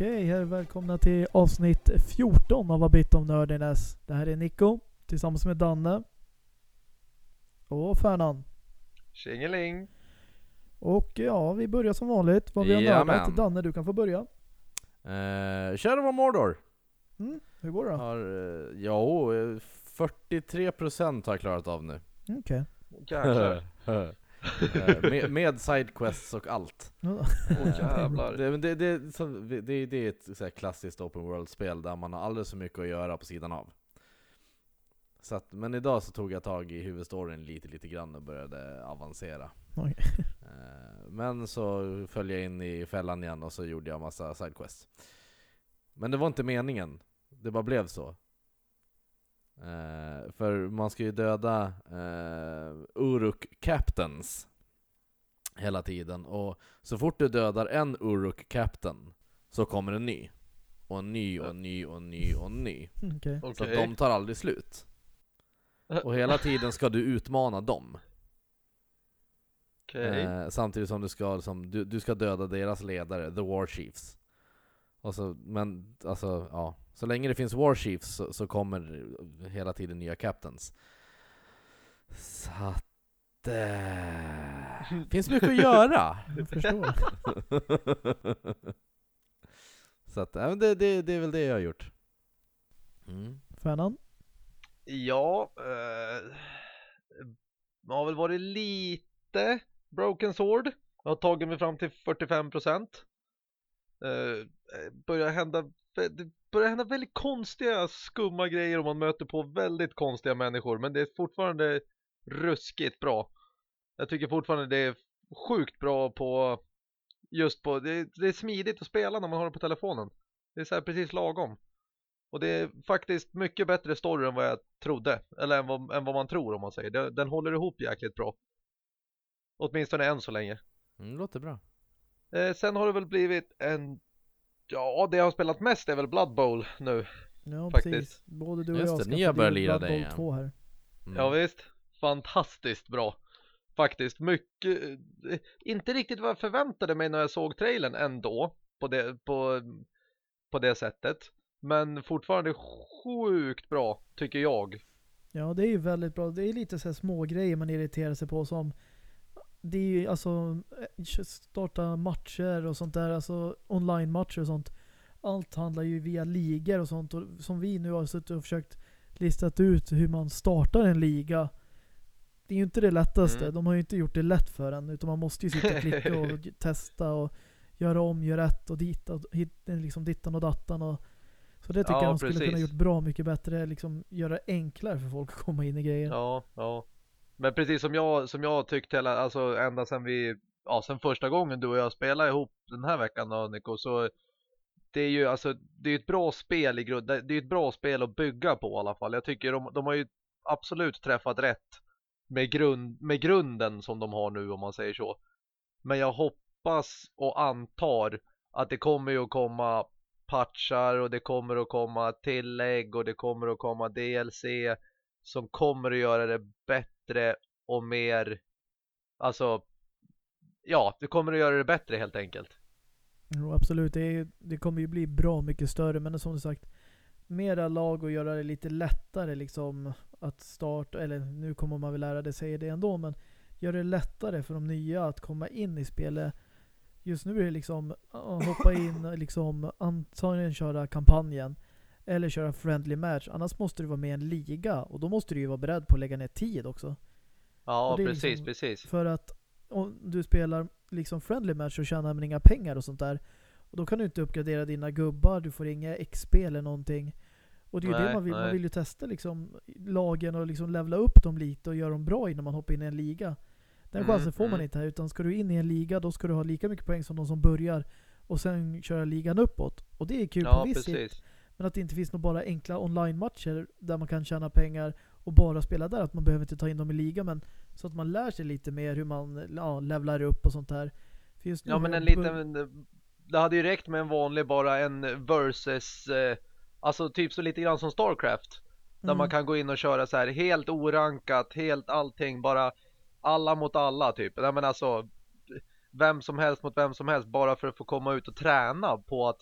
Okej, hej välkomna till avsnitt 14 av A Bit of Nerdiness. Det här är Nico tillsammans med Danne och Färnan. Tjingeling! Och ja, vi börjar som vanligt. Vad vi har Jajamän. nördat. Danne, du kan få börja. Uh, Shadow of Mordor Mm, hur går det då? har, jo, eh, 43% har jag klarat av nu. Okej. Jäklar. Eh, med, med sidequests och allt. Åh, jävlar. Det, men det, det, så, det, det, det är ett så klassiskt open world-spel där man har alldeles så mycket att göra på sidan av. Så att, men idag så tog jag tag i huvudstoryn lite, lite grann och började avancera. Oj. Eh, Men så föll jag in i fällan igen och så gjorde jag massa sidequests. Men det var inte meningen, det bara blev så. Eh, för man ska ju döda uh, Uruk Captains hela tiden. Och så fort du dödar en Uruk Captain så kommer en ny. Och en ny och en ny och en ny och en ny. Okej. Så att de tar aldrig slut. Och hela tiden ska du utmana dem. Okej. Eh, samtidigt som du ska, som, du, du ska döda deras ledare, the War Chiefs. Och så, men alltså, ja. Så länge det finns War Chiefs så, så kommer hela tiden nya Captains. Så att... Eh, finns mycket att göra! Jag förstår. så att, ja, det, det, det är väl det jag har gjort. Mm. Färnan? Ja, eh, jag har väl varit lite Broken Sword. Jag har tagit mig fram till 45 procent. Eh, eh, börjar hända, det börjar hända väldigt konstiga, skumma grejer och man möter på väldigt konstiga människor. Men det är fortfarande ruskigt bra. Jag tycker fortfarande det är sjukt bra på just på, det, det är smidigt att spela när man har det på telefonen. Det är så här precis lagom. Och det är faktiskt mycket bättre story än vad jag trodde. Eller än vad, än vad man tror om man säger. Den, Den håller ihop jäkligt bra. Åtminstone än så länge. Mm, låter bra. Eh, sen har det väl blivit en... Ja, det jag har spelat mest är väl Blood Bowl nu. Ja, Faktiskt. precis. Både du och Just jag det, ska ni har få börjat Blood lira Bowl det igen. 2 här. Mm. Ja visst. Fantastiskt bra. Faktiskt mycket... eh, Inte riktigt vad jag förväntade mig när jag såg trailern ändå. På det, på, på det sättet. Men fortfarande sjukt bra, tycker jag. Ja, det är ju väldigt bra. Det är lite så här små grejer man irriterar sig på som det är ju alltså eh, starta matcher och sånt där, alltså online-matcher och sånt. Allt handlar ju via ligor och sånt och som vi nu har suttit och försökt listat ut hur man startar en liga. Det är ju inte det lättaste. Mm. De har ju inte gjort det lätt för en utan man måste ju sitta och klicka och testa och göra om, göra rätt och dit och hit, liksom dittan och dattan och så det tycker Ja, jag de skulle kunna gjort bra mycket bättre. Liksom göra det enklare för folk att komma in i grejer. Ja, ja. Men precis som jag, som jag tyckte hela, alltså ända sedan vi, ja sen första gången du och jag spelade ihop den här veckan då Nico, så det är ju alltså, det är ett bra spel i grund, det är ett bra spel att bygga på i alla fall. Jag tycker de, de har ju absolut träffat rätt med, grund, med grunden som de har nu om man säger så. Men jag hoppas och antar att det kommer ju att komma patchar och det kommer att komma tillägg och det kommer att komma DLC som kommer att göra det bättre och mer alltså ja, du kommer att göra det bättre helt enkelt. Jo, absolut. Det, är, det kommer ju bli bra mycket större. Men som du sagt, mera lag och göra det lite lättare liksom att starta. Eller nu kommer man väl lära det säga det ändå. Men gör det lättare för de nya att komma in i spelet. Just nu är det liksom hoppa in liksom antagligen köra kampanjen. Eller köra friendly match. Annars måste du vara med i en liga. Och då måste du ju vara beredd på att lägga ner tid också. Ja, Och precis, liksom- precis. För att om du spelar liksom friendly match så tjänar man inga pengar och sånt där. Och då kan du inte uppgradera dina gubbar, du får inga XP eller någonting. Och det är ju det Nej, man vill, man nej. vill ju testa liksom lagen och liksom levla upp dem lite och göra dem bra innan man hoppar in i en liga. Den Mm, chansen får man mm. inte här, utan ska du in i en liga då ska du ha lika mycket poäng som de som börjar och sen köra ligan uppåt. Och det är kul på Ja, viss sätt, men att det inte finns några bara enkla online-matcher där man kan tjäna pengar och bara spela där. Att man behöver inte ta in dem i liga, men så att man lär sig lite mer hur man ja, levlar upp och sånt där. Ja, men en liten det hade ju räckt med en vanlig bara en versus eh, alltså typ så lite grann som Starcraft. Där Mm. man kan gå in och köra så här helt orankat, helt allting, bara alla mot alla typ. Nej men alltså vem som helst mot vem som helst bara för att få komma ut och träna på att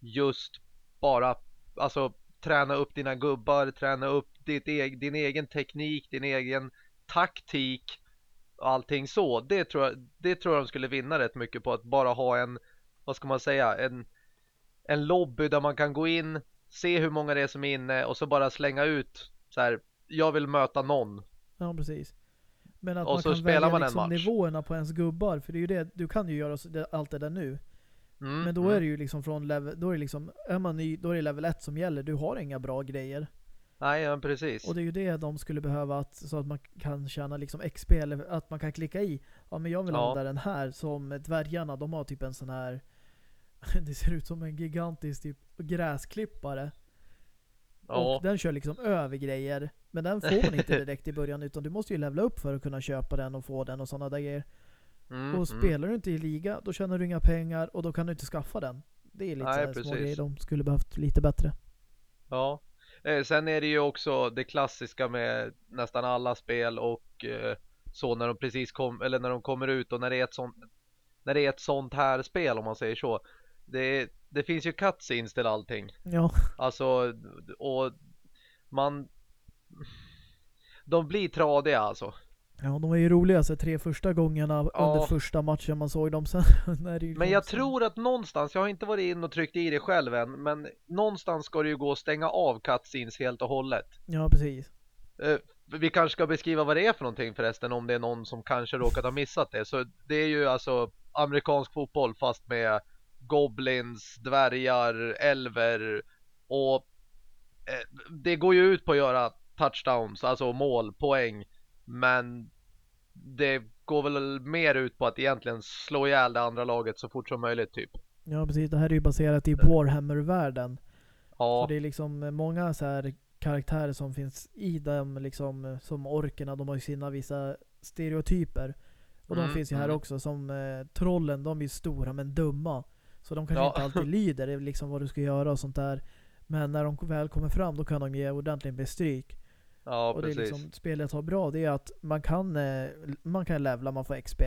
just bara alltså träna upp dina gubbar, träna upp ditt eg din egen teknik, din egen taktik och allting så. Det tror jag, det tror jag de skulle vinna rätt mycket på att bara ha en, vad ska man säga, en, en lobby där man kan gå in, se hur många det är som är inne och så bara slänga ut så här, jag vill möta någon. Ja, precis. Men att Och man så kan spelar välja man liksom match. nivåerna på ens gubbar. För det är ju det, du kan ju göra allt det där nu. Mm, Men då mm. är det ju liksom från level, då är det liksom, är man ny, då är det level 1 som gäller. Du har inga bra grejer. Nej, ja, precis. Och det är ju det de skulle behöva att, så att man kan tjäna liksom XP eller att man kan klicka i. Ja men jag vill Ja. använda den här som dvärgarna, de har typ en sån här det ser ut som en gigantisk typ gräsklippare. ja. Och den kör liksom över grejer. Men den får man inte direkt i början utan du måste ju levla upp för att kunna köpa den och få den och sådana där grejer. Mm, Och mm. spelar du inte i liga, då tjänar du inga pengar och då kan du inte skaffa den. Det är lite Nej, små grejer de skulle behövt lite bättre. Ja. Eh, sen är det ju också det klassiska med nästan alla spel och eh, så när de precis kom eller när de kommer ut och när det är ett sånt när det är ett sånt här spel om man säger så. Det, det finns ju cutscenes till allting. Ja, Alltså och man de blir tradiga alltså. Ja de var ju roliga så tre första gångerna Ja. under första matchen man såg dem. Sen Men jag tror att någonstans, jag har inte varit in och tryckt i det själv än, men någonstans ska det ju gå att stänga av cutscenes helt och hållet. Ja, precis. Eh, vi kanske ska beskriva vad det är för någonting förresten om det är någon som kanske råkat ha missat det. Så det är ju alltså amerikansk fotboll fast med goblins, dvärgar, elver och eh, det går ju ut på att göra touchdowns, alltså mål, poäng. Men det går väl mer ut på att egentligen slå ihjäl det andra laget så fort som möjligt typ. Ja, precis. Det här är ju baserat i Warhammer-världen. Ja, Så det är liksom många så här karaktärer som finns i dem, liksom som orkerna. De har ju sina vissa stereotyper. Och de Mm, finns ju här mm. också. Som eh, trollen, de är ju stora men dumma. Så de kanske Ja. inte alltid lyder liksom vad du ska göra och sånt där. Men när de väl kommer fram då kan de ge ordentligt med stryk. Ja och det är precis. liksom, spelet har bra det är att man kan, eh, man kan levla, man får XP.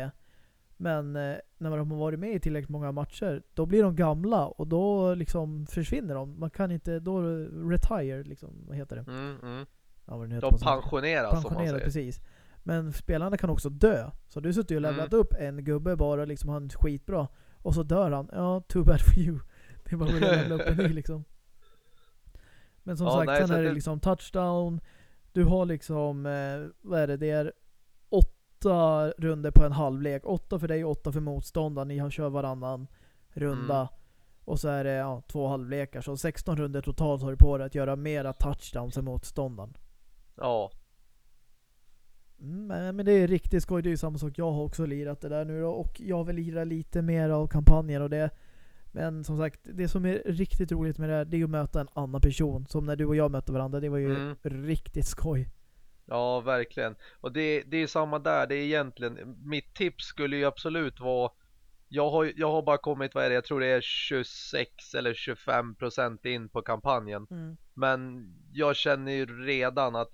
Men eh, när de har varit med i tillräckligt många matcher, då blir de gamla och då liksom försvinner de. Man kan inte, då retire liksom, vad heter det? Mm, mm. Ja, vad det De pensioneras som man säger. precis. Men spelarna kan också dö. Så du suttit och levlat Mm. upp en gubbe bara liksom han är skitbra. Och så dör han. Ja, too bad for you. Det är bara att levla upp en ny liksom. Men som Ja, sagt, nej, sen är det det- liksom touchdown. Du har liksom, eh, vad är det? Det är åtta runder på en halvlek. Åtta för dig och åtta för motståndaren. Ni har kör varannan runda. Mm. Och så är det ja, två halvlekar. Så 16 runder totalt har du på dig att göra mera touchdowns än motståndaren. Ja, Mm, men, det är riktigt skoj. Det är ju samma sak. Jag har också lirat det där nu då, och jag vill lira lite mer av kampanjer och det. Men som sagt, det som är riktigt roligt med det här, det är att möta en annan person. Som när du och jag mötte varandra. Det var ju Mm. riktigt skoj. ja verkligen. Och det, det är samma där. Det är egentligen, mitt tips skulle ju absolut vara jag har, jag har bara kommit, vad är det, jag tror det är 26 eller 25 procent in på kampanjen. Men jag känner ju redan att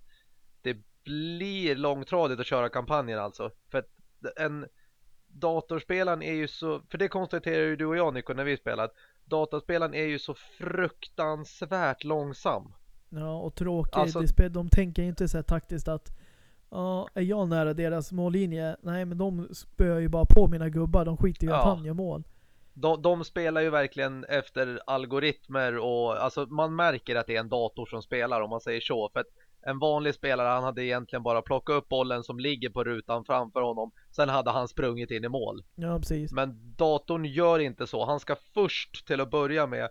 det blir långtradigt att köra kampanjen alltså. För att en datorspelaren är ju så, för det konstaterar ju du och jag Nico när vi spelat. Dataspelaren är ju så fruktansvärt långsam. Ja, och tråkigt. Alltså- spe- de tänker inte så taktiskt att Ja, är jag nära deras mållinje? Nej, men de spöar ju bara på mina gubbar. De skiter ju i att han gör mål. De, de spelar ju verkligen efter algoritmer och alltså man märker att det är en dator som spelar om man säger så. För att en vanlig spelare han hade egentligen bara plockat upp bollen som ligger på rutan framför honom. Sen hade han sprungit in i mål. Ja, precis. Men datorn gör inte så. Han ska först till att börja med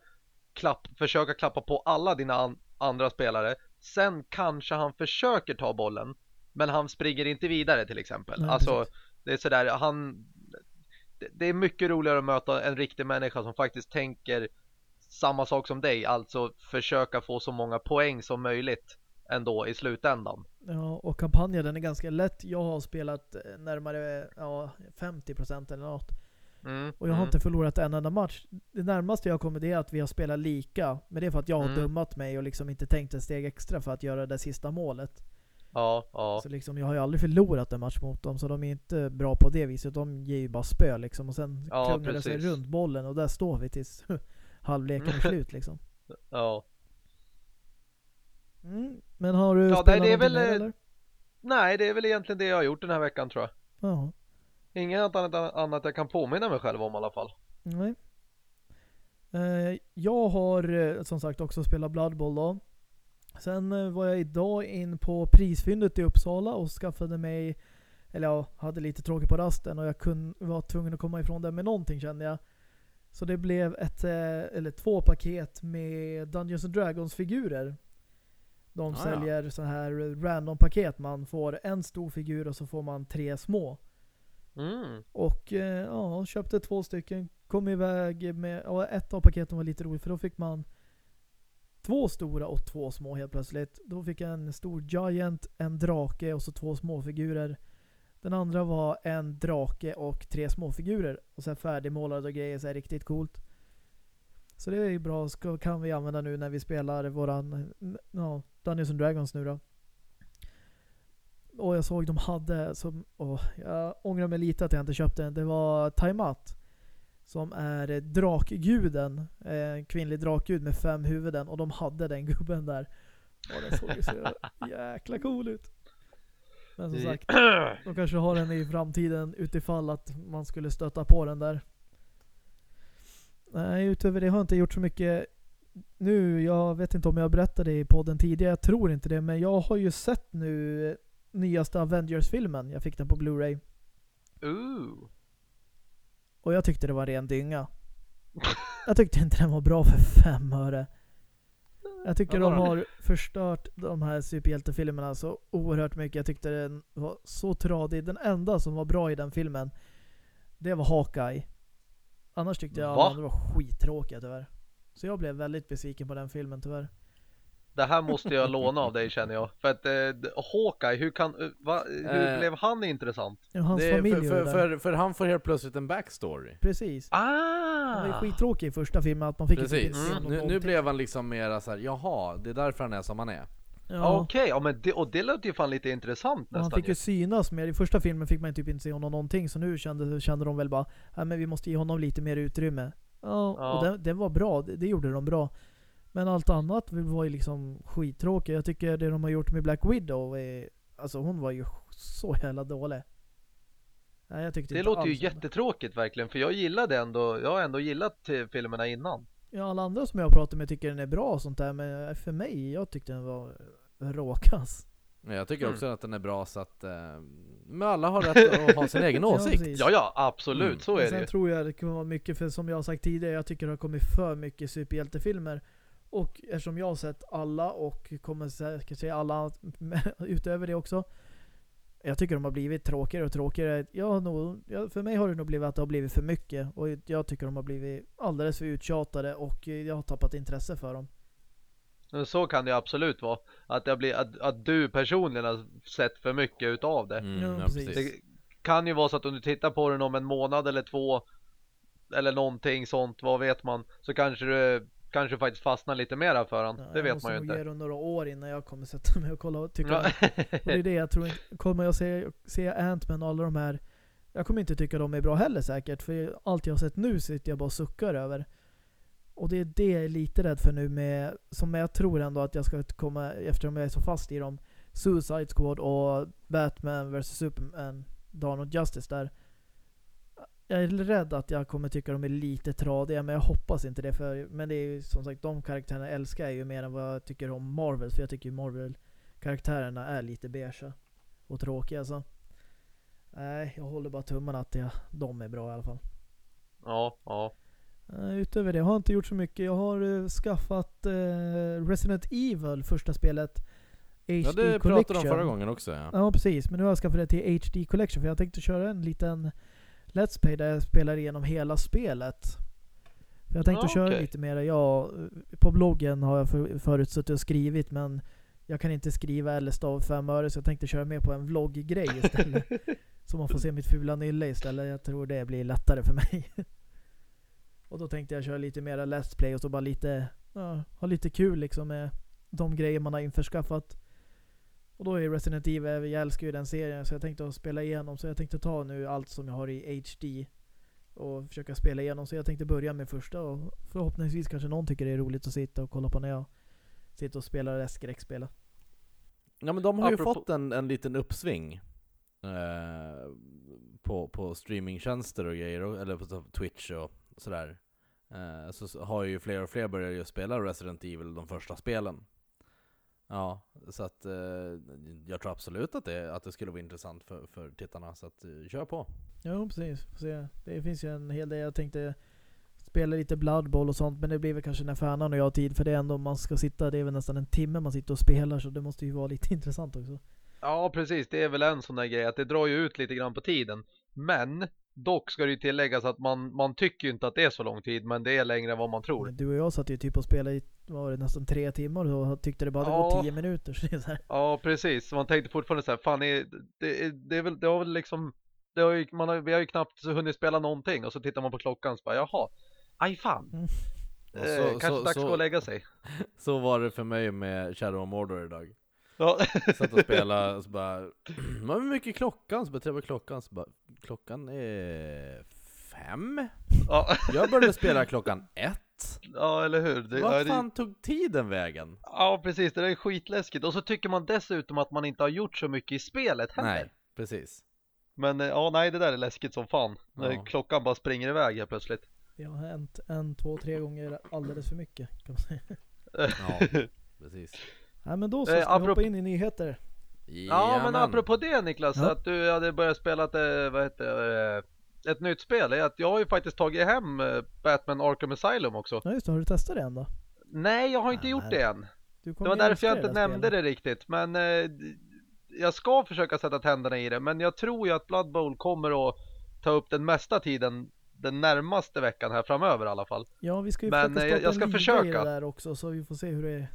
klapp, försöka klappa på alla dina an, andra spelare. Sen kanske han försöker ta bollen. Men han springer inte vidare till exempel. Nej, alltså precis. det är sådär, han det, det är mycket roligare att möta en riktig människa som faktiskt tänker samma sak som dig. Alltså försöka få så många poäng som möjligt ändå i slutändan. Ja, och kampanjen den är ganska lätt. Jag har spelat eh, närmare ja, 50% eller något. Mm, Och jag har mm, inte förlorat en enda match. Det närmaste jag kommer det är att vi har spelat lika. Men det är för att jag har Mm. dummat mig och liksom inte tänkt ett steg extra för att göra det sista målet. Ja, ja. Så liksom, jag har ju aldrig förlorat en match mot dem, så de är inte bra på det viset. De ger ju bara spö liksom. Och sen Ja, krånglar det sig runt bollen och där står vi tills halvleken är slut liksom. Ja. Mm. Men har du Ja, spelat nej, det är väl, mer, eller? Nej, det är väl egentligen det jag har gjort den här veckan tror jag. Ja. Inget annat, annat jag kan påminna mig själv om i alla fall. Nej. Eh, jag har eh, som sagt också spelat Blood Bowl då. Sen eh, var jag idag in på prisfyndet i Uppsala och skaffade mig, eller ja, hade lite tråkigt på rasten och jag kun, var tvungen att komma ifrån det med någonting kände jag. Så det blev ett, eller två paket med Dungeons and Dragons figurer. De Ah, ja. säljer så här random paket. Man får en stor figur och så får man tre små. Mm. Och eh, ja, köpte två stycken. Kom iväg med, ja, ett av paketen var lite roligt för då fick man två stora och två små helt plötsligt. Då fick jag en stor Giant, en drake och så två småfigurer. Den andra var en drake och tre småfigurer. Och sen färdigmålade och grejer, så här riktigt coolt. Så det är ju bra, ska, kan vi använda nu när vi spelar våran ja, Dungeons and Dragons nu då. Och jag såg de hade, som, åh, jag ångrar mig lite att jag inte köpte den. Det var Taimat. Som är drakguden. En kvinnlig drakgud med fem huvuden. Och de hade den gubben där. Och den såg ju så jäkla cool ut. Men som sagt, de kanske har den i framtiden utifall att man skulle stöta på den där. Nej, utöver det har jag inte gjort så mycket nu. Jag vet inte om jag berättade i podden tidigare. Jag tror inte det. Men jag har ju sett nu nyaste Avengers-filmen. Jag fick den på Blu-ray. Ooh. Och jag tyckte det var ren dynga. Jag tyckte inte den var bra för fem öre. Jag tycker de har förstört de här superhjältefilmerna så oerhört mycket. Jag tyckte den var så tradig. Den enda som var bra i den filmen, det var Hawkeye. Annars tyckte jag Va? andra var skittråkiga tyvärr. Så jag blev väldigt besviken på den filmen tyvärr. Det här måste jag låna av dig känner jag. För att eh, Hawkeye, hur kan, eh, va, hur Eh. blev han intressant? Ja, hans Det familj för, för, det. för, för han får helt plötsligt en backstory. Precis. Han var ju Ah! skittråkig i första filmen att man fick Precis. Mm. någon Nu, nu blev han liksom mera så här, jaha, det är därför han är som han är. Ja. Okej, ja men det, och det låter ju fan lite intressant Och han nästan fick ju synas mer. I första filmen fick man typ inte se honom någonting. Så nu kände, kände de väl bara Nej men vi måste ge honom lite mer utrymme. Ja, Ja. och den, den var bra. Det, det gjorde de bra. Men allt annat var ju liksom skittråkigt. Jag tycker det de har gjort med Black Widow är, Alltså hon var ju så jävla dålig. Nej, jag tyckte Det låter ju det. jättetråkigt verkligen, för jag gillade ändå, jag har ändå gillat eh, filmerna innan. Ja, alla andra som jag har pratat med tycker den är bra och sånt där. Men för mig, jag tyckte den var råkass. Jag tycker Mm. också att den är bra så att, eh, men alla har rätt att ha sin egen Ja, åsikt. precis. Ja, ja, absolut, Mm. så är det sen tror jag det kommer vara mycket, för som jag har sagt tidigare, jag tycker det har kommit för mycket superhjältefilmer. Och eftersom jag har sett alla och kommer säkert se alla utöver det också. Jag tycker de har blivit tråkigare och tråkigare. Jag har nog, jag, för mig har det nog blivit att det har blivit för mycket. Och jag tycker de har blivit alldeels för uttjatade och jag har tappat intresse för dem. Så kan det absolut vara. Att, det blir, att, att du personligen har sett för mycket utav det. Mm, Ja, precis. Det kan ju vara så att om du tittar på den om en månad eller två eller någonting sånt, vad vet man, så kanske du kanske faktiskt fastnar lite mera för den. Ja, det jag vet måste man ju inte. dem några år innan jag kommer sätta mig och kolla och tycka Ja. Och det är det jag tror inte, kommer jag se, se Ant-Man och alla de här Jag kommer inte tycka de är bra heller säkert för allt jag har sett nu sitter jag bara och suckar över Och det är det jag är lite rädd för nu med Som jag tror ändå att jag ska komma eftersom jag är så fast i dem Suicide Squad och Batman vs Superman Dawn of Justice där Jag är rädd att jag kommer tycka de är lite tradiga men jag hoppas inte det för Men det är ju som sagt de karaktärerna älskar jag ju mer än vad jag tycker om Marvel för jag tycker ju Marvel karaktärerna är lite beige och tråkiga så. Nej, jag håller bara tummarna att jag, de är bra i alla fall. ja, ja. Eh, utöver det har jag inte gjort så mycket. Jag har eh, skaffat eh, Resident Evil, första spelet. HD Ja, det Collection. pratade de förra gången också ja. Ja, precis. Men nu har jag skaffat det till HD Collection för jag tänkte köra en liten Let's Play där jag spelar igenom hela spelet. För jag tänkte Ja, köra okej. lite mer. Ja, på bloggen har jag för, förut suttit och skrivit men jag kan inte skriva eller stava fem öre så jag tänkte köra mer på en vlogggrej istället. så man får se mitt fula nylle istället. Jag tror det blir lättare för mig. och då tänkte jag köra lite mera Let's Play och så bara lite, ja, ha lite kul liksom med de grejer man har införskaffat. Och då är Resident Evil, jag älskar ju den serien så jag tänkte att spela igenom så jag tänkte ta nu allt som jag har i HD och försöka spela igenom. Så jag tänkte börja med första och förhoppningsvis kanske någon tycker det är roligt att sitta och kolla på när jag sitter och spelar det skräckspelet. Ja men de har ju Apropå- fått en, en liten uppsving eh, på, på streamingtjänster och grejer, och- eller på Twitch och sådär. Eh, så har ju fler och fler börjat ju spela Resident Evil, de första spelen. Ja, så att eh, jag tror absolut att det, att det skulle vara intressant för, för tittarna, så att eh, kör på. Ja precis, får se. Det finns ju en hel del. Jag tänkte spela lite Blood Bowl och sånt men det blir väl kanske när Färnan och jag har tid för det är ändå man ska sitta, det är väl nästan en timme man sitter och spelar så det måste ju vara lite intressant också. Ja, precis. Det är väl en sån där grej att det drar ju ut lite grann på tiden. Men dock ska det ju tilläggas att man, man tycker ju inte att det är så lång tid, men det är längre än vad man tror. Du och jag satt ju typ och spelade i vad var det, nästan tre timmar och tyckte det bara hade Ja. gått tio minuter. Så det är så här. Ja, precis. Man tänkte fortfarande så här, fan, är, det, det är väl, det har väl liksom, det har ju, man har, vi har ju knappt hunnit spela någonting och så tittar man på klockan och så bara, jaha, aj fan. Mm. Eh, så- kanske så- dags så- att gå och lägga sig. Så var det för mig med Shadow of Mordor idag. Ja. Satt och spelade och så bara, är mycket klockan? Så jag klockan, så bara, klockan är fem? ja. Jag började spela klockan ett. ja, eller hur. Det, Vad det- fan tog tiden vägen? Ja, precis. Det där är skitläskigt. Och så tycker man dessutom att man inte har gjort så mycket i spelet heller. Nej, precis. Men eh, ja, nej, det där är läskigt som fan. När Ja. klockan bara springer iväg helt plötsligt. Det har hänt en, två, tre gånger alldeles för mycket kan man säga. Ja, precis. Nej men då så Eh, ska vi hoppa in i nyheter. Ja, men Jajamän. apropå det Niklas, Ja. att du hade börjat spela ett, eh, vad heter det, eh, ett nytt spel. är att jag har ju faktiskt tagit hem eh, Batman Arkham Asylum också. Ja just det, har du testat det än då? Nej, jag har inte Nej, gjort men det än. Det var därför jag inte nämnde spelet. det riktigt. Men eh, jag ska försöka sätta tänderna i det. Men jag tror ju att Blood Bowl kommer att ta upp den mesta tiden den närmaste veckan här framöver i alla fall. Ja vi ska ju Men, försöka starta jag ska liga i försöka. det där också så vi får se hur det.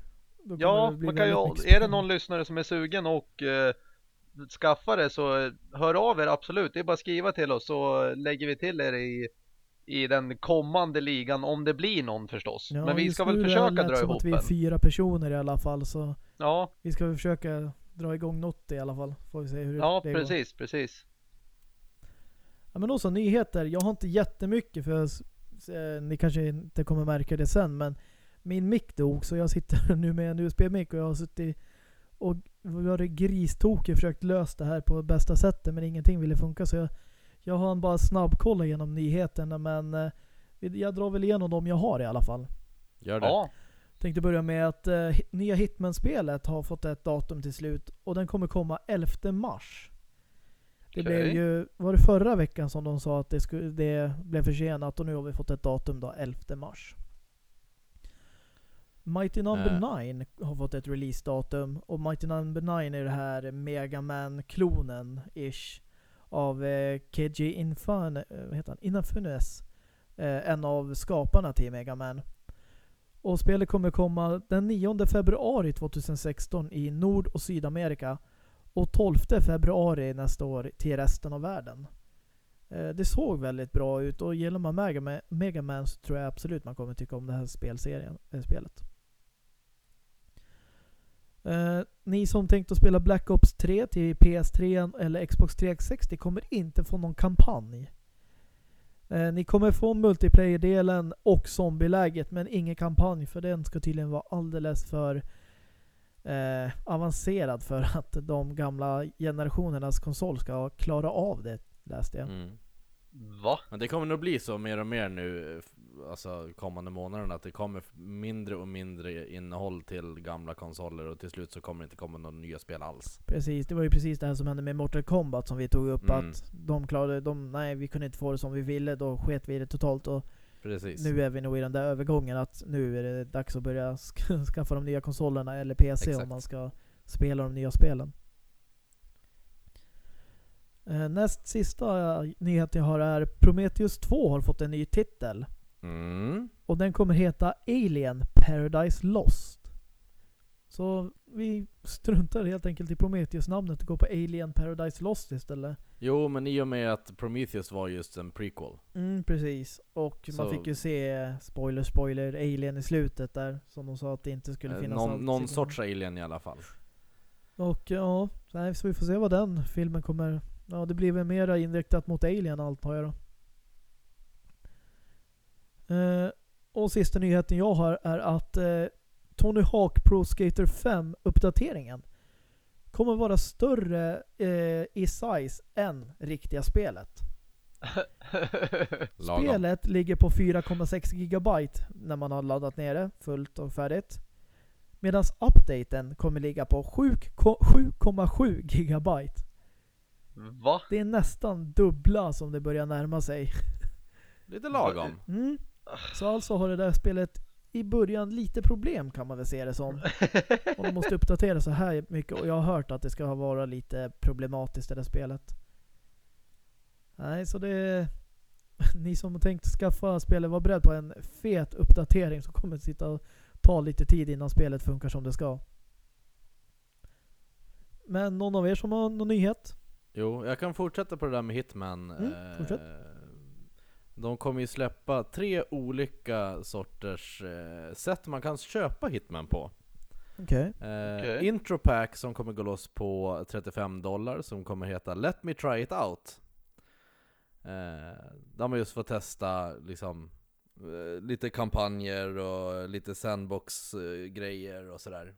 Då Ja, det man kan ju, är det någon lyssnare som är sugen och eh, skaffa det så hör av er absolut. Det är bara att skriva till oss så lägger vi till er i, i den kommande ligan om det blir någon förstås. Ja, Men vi ska väl försöka dra som ihop att vi är fyra personer i alla fall så Ja, vi ska väl försöka dra igång något i alla fall. Får vi se hur ja det går. precis, precis. Ja men då så, nyheter. Jag har inte jättemycket för eh, ni kanske inte kommer märka det sen men min mick dog så jag sitter nu med en USB-mick och jag har suttit och varit gristokig och försökt lösa det här på bästa sättet men ingenting ville funka så jag, jag har bara snabbkollat igenom nyheterna men eh, jag drar väl igenom dem jag har i alla fall. Gör det. Ja, Tänkte börja med att eh, nya Hitman-spelet har fått ett datum till slut och den kommer komma 11 mars. Det Okej. blev ju, var det förra veckan som de sa att det, skulle, det blev försenat och nu har vi fått ett datum då, 11 mars. Mighty Number Eh. 9 har fått ett releasedatum och Mighty Number 9 är det här Mega Man-klonen ish av eh, Infan, eh, vad heter han? Inafunes. Eh, en av skaparna till Mega Man. Och spelet kommer komma den 9 februari 2016 i Nord och Sydamerika och 12 februari nästa år till resten av världen. Eh, Det såg väldigt bra ut och gillar man Mega Man, Mega Man så tror jag absolut man kommer tycka om det här spelserien, eh, spelet. Eh, ni som tänkt att spela Black Ops 3 till PS3 eller Xbox 360 kommer inte få någon kampanj. Eh, ni kommer få multiplayer-delen och zombieläget men ingen kampanj för den ska tydligen vara alldeles för eh, avancerad för att de gamla generationernas konsol ska klara av det, läste jag. Mm. va? Men det kommer nog bli så mer och mer nu, f- alltså kommande månaderna, att det kommer mindre och mindre innehåll till gamla konsoler och till slut så kommer det inte komma några nya spel alls. Precis, det var ju precis det här som hände med Mortal Kombat som vi tog upp Mm. att de klarade, de, nej vi kunde inte få det som vi ville, då sket vi det totalt och Precis. nu är vi nog i den där övergången att nu är det dags att börja sk- skaffa de nya konsolerna eller PC Exakt. om man ska spela de nya spelen. Eh, näst sista nyhet jag har är Prometheus 2 har fått en ny titel. Mm. Och den kommer heta Alien Paradise Lost. Så vi struntar helt enkelt i Prometheus-namnet och går på Alien Paradise Lost istället. Jo, men i och med att Prometheus var just en prequel. Mm, precis. Och man Så- fick ju se, spoiler spoiler, Alien i slutet där. Som de sa att det inte skulle Eh, finnas någon i någon den. sorts alien i alla fall. Och ja, så vi får se vad den filmen kommer... Ja, det blir väl mera inriktat mot Alien antar jag då. Eh, och sista nyheten jag har är att eh, Tony Hawk Pro Skater 5 uppdateringen kommer vara större eh, i size än riktiga spelet. Spelet ligger på 4,6 gigabyte när man har laddat ner det fullt och färdigt. Medan updaten kommer ligga på 7 ko- 7,7 gigabyte. Va? Det är nästan dubbla som det börjar närma sig. Lite lagom. Mm. Så alltså har det där spelet i början lite problem kan man väl se det som. Och de måste uppdatera så här mycket och jag har hört att det ska vara lite problematiskt det där spelet. Nej, så det... Ni som har tänkt skaffa spelet, var beredd på en fet uppdatering som kommer att sitta och ta lite tid innan spelet funkar som det ska. Men någon av er som har någon nyhet? Jo, jag kan fortsätta på det där med Hitman. Mm, Eh, fortsätt. De kommer ju släppa tre olika sorters eh, sätt man kan köpa Hitman på. Okej. Eh, Okej. Intro pack som kommer gå loss på 35 dollar som kommer heta Let me try it out. Eh, där man just får testa liksom eh, lite kampanjer och lite sandbox-grejer och sådär.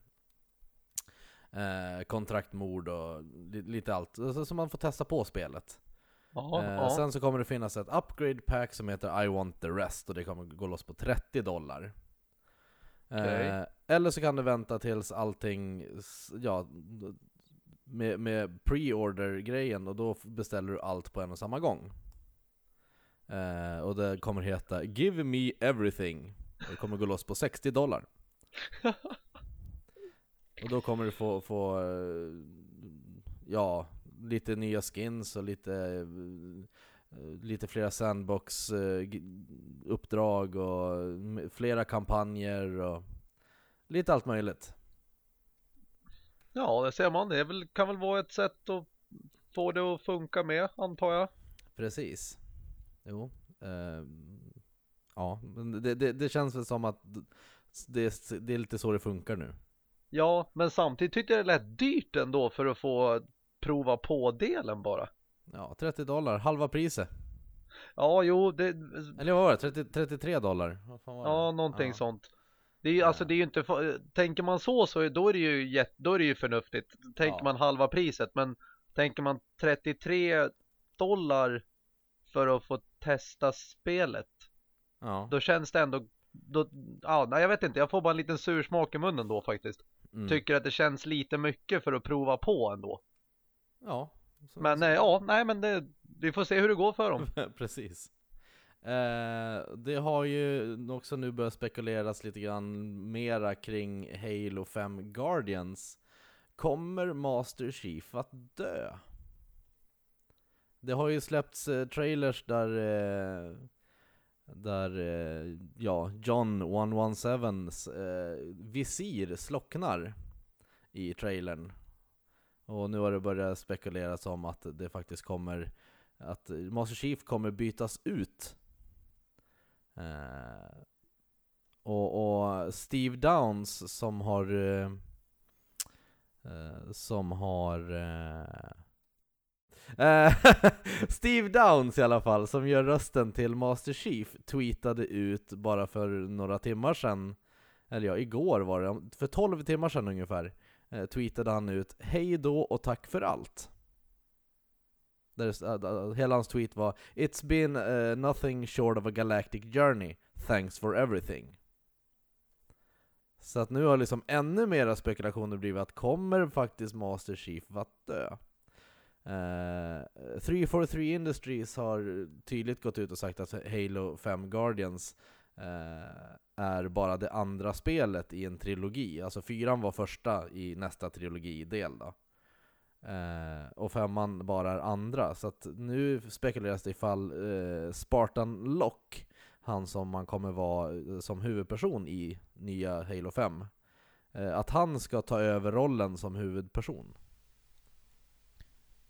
Eh, kontraktmord och li- lite allt. Så, så man får testa på spelet. Ja, Eh, ja. Sen så kommer det finnas ett upgrade pack som heter I want the rest och det kommer gå loss på 30 dollar. Okej. Eh, eller så kan du vänta tills allting, ja, med, med pre-order grejen och då beställer du allt på en och samma gång. Eh, och det kommer heta Give me everything. Och det kommer gå loss på 60 dollar. Och då kommer du få, få eh, ja, lite nya skins och lite, eh, lite flera sandbox eh, och flera kampanjer och lite allt möjligt. ja, det ser man. Det väl, kan väl vara ett sätt att få det att funka med, antar jag. Precis. Jo. ehm, ja, men det, det, det känns väl som att det, det är lite så det funkar nu. Ja, men samtidigt tyckte jag det lät dyrt ändå för att få prova på delen bara. Ja, 30 dollar, halva priset. Ja, jo, det, Eller vad var det? 30, 33 dollar? Ja, det? någonting Ja. sånt. Det är ju, alltså det är ju inte, tänker man så så är- då är det ju jätte, då är det ju förnuftigt. Tänker Ja. man halva priset, men tänker man 33 dollar för att få testa spelet, Ja. då känns det ändå, då, ja, nej jag vet inte, jag får bara en liten sur smak i munnen då faktiskt. Mm. Tycker att det känns lite mycket för att prova på ändå. Ja. Men så- eh, ja, nej men det, vi får se hur det går för dem. Precis. Eh, det har ju också nu börjat spekuleras lite grann mera kring Halo 5 Guardians. Kommer Master Chief att dö? Det har ju släppts eh, trailers där, eh, där eh, ja, John 117s eh, visir slocknar i trailern. Och nu har det börjat spekuleras om att det faktiskt kommer att Master Chief kommer bytas ut. Eh, och, och Steve Downs som har eh, eh som har eh, eh, Steve Downs i alla fall, som gör rösten till Master Chief, tweetade ut bara för några timmar sedan, eller ja, igår var det, för 12 timmar sedan ungefär, eh, tweetade han ut Hej då och tack för allt. Där, äh, hela hans tweet var It's been uh, nothing short of a galactic journey, thanks for everything. Så att nu har liksom ännu mera spekulationer blivit att kommer faktiskt Master Chief att dö? Uh, 343 Industries har tydligt gått ut och sagt att Halo 5 Guardians Eh, är bara det andra spelet i en trilogi. Alltså fyran var första i nästa trilogidel då. Eh, och femman bara är andra. Så att nu spekuleras det ifall eh, Spartan Lock, han som man kommer vara eh, som huvudperson i nya Halo 5, eh, att han ska ta över rollen som huvudperson.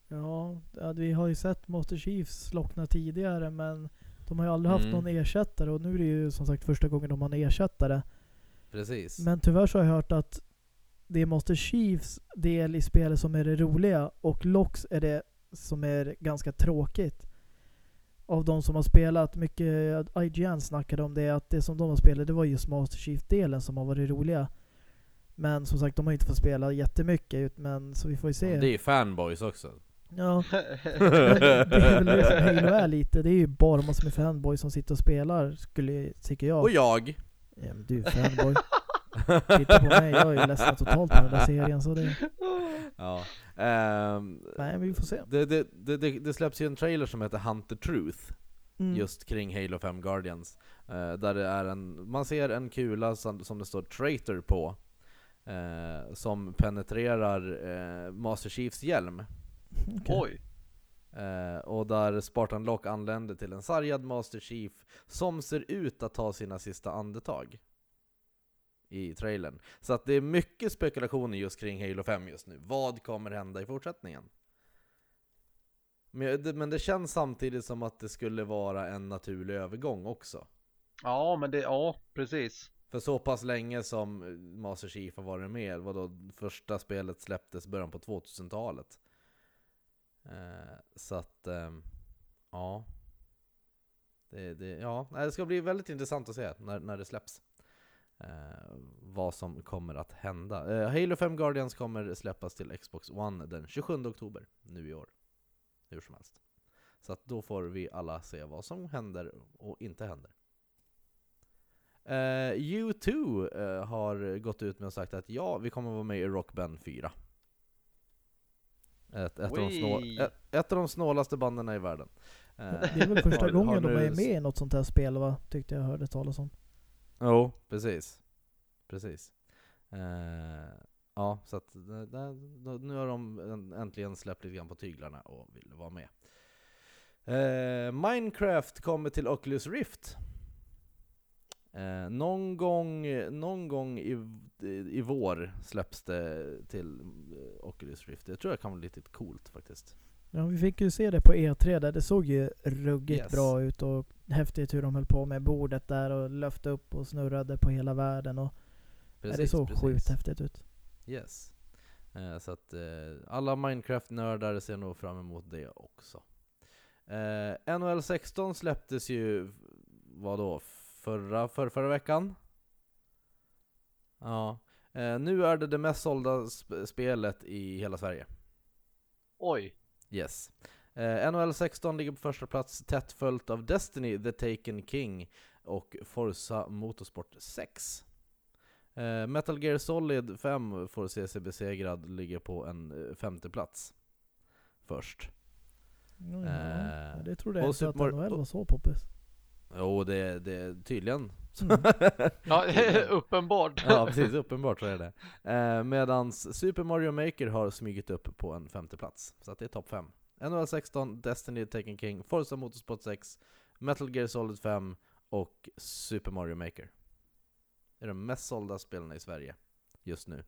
Ja, ja, vi har ju sett Master Chiefs slockna tidigare men de har ju aldrig haft Mm. någon ersättare och nu är det ju som sagt första gången de har en ersättare. Precis. Men tyvärr så har jag hört att det är Master Chiefs del i spelet som är det roliga och Locks är det som är ganska tråkigt. av de som har spelat, mycket IGN snackade om det, att det som de har spelat det var just Master Chief-delen som har varit roliga. Men som sagt, de har inte fått spela jättemycket, men så vi får ju se. Det är fanboys också. Ja, det är väl det som Halo är lite. Det är ju bara massor med fanboys som sitter och spelar, skulle, tycker jag. Och jag. Ja, men du är fanboy. Titta på mig, jag är ju ledsen totalt på den där serien så det... Ja. Ehm, Nej, men vi får se. det, det, det, det, det släpps ju en trailer som heter Hunter Truth. Mm. just kring Halo 5 Guardians. Eh, där det är en, man ser en kula som, som det står Traitor på. eh, som penetrerar eh, Master Chiefs hjälm. Okej. Oj. Eh, och där Spartan Lock anländer till en sargad Master Chief som ser ut att ta sina sista andetag. I trailern. Så att det är mycket spekulationer just kring Halo 5 just nu. Vad kommer hända i fortsättningen? Men det, men det känns samtidigt som att det skulle vara en naturlig övergång också. Ja, men det, ja, precis. För så pass länge som Master Chief har varit med, vadå, första spelet släpptes början på 2000-talet. Eh, så att, ehm, ja. Det, det, ja. det ska bli väldigt intressant att se när, när det släpps. Eh, vad som kommer att hända. Eh, Halo 5 Guardians kommer släppas till Xbox One den 27 oktober nu i år. Hur som helst. Så att då får vi alla se vad som händer och inte händer. Eh, U2 eh, har gått ut med och sagt att ja, vi kommer vara med i Rock Band 4. Ett, ett, av de snå, Oj. ett, ett av de snålaste banden i världen. Eh, Det är väl första har- gången har de nu- är med i något sånt här spel va? Tyckte jag hörde talas om. Jo, precis. Precis. Eh, ja, så att det, det, nu har de en- äntligen släppt lite grann på tyglarna och vill vara med. Eh, Minecraft kommer till Oculus Rift. Eh, någon gång, någon gång i, i, i vår släpps det till eh, Oculus Rift. Jag tror det kan vara lite coolt faktiskt. Ja, vi fick ju se det på E3 där. Det såg ju ruggigt Yes. bra ut och häftigt hur de höll på med bordet där och löfte upp och snurrade på hela världen. Och ja, det såg sjukt häftigt ut. Yes. Eh, så att eh, alla Minecraft-nördar ser nog fram emot det också. Eh, NHL 16 släpptes ju, vad då, förra, för, förra veckan? Ja. Eh, nu är det det mest sålda sp- spelet i hela Sverige. Oj. Yes. Eh, NHL 16 ligger på första plats, tätt följt av Destiny, The Taken King och Forza Motorsport 6. Eh, Metal Gear Solid 5 får se sig besegrad, ligger på en eh, femte plats först. Ja, Eh, ja, det trodde jag inte att NHL var så poppis. Jo, det, det är tydligen. Mm. Ja, uppenbart. ja, precis. Uppenbart så är det. Eh, medans Super Mario Maker har smugit upp på en femte plats. Så att det är topp 5. NHL 16, Destiny, Taken King, Forza Motorsport 6, Metal Gear Solid 5 och Super Mario Maker. Det är de mest sålda spelen i Sverige just nu.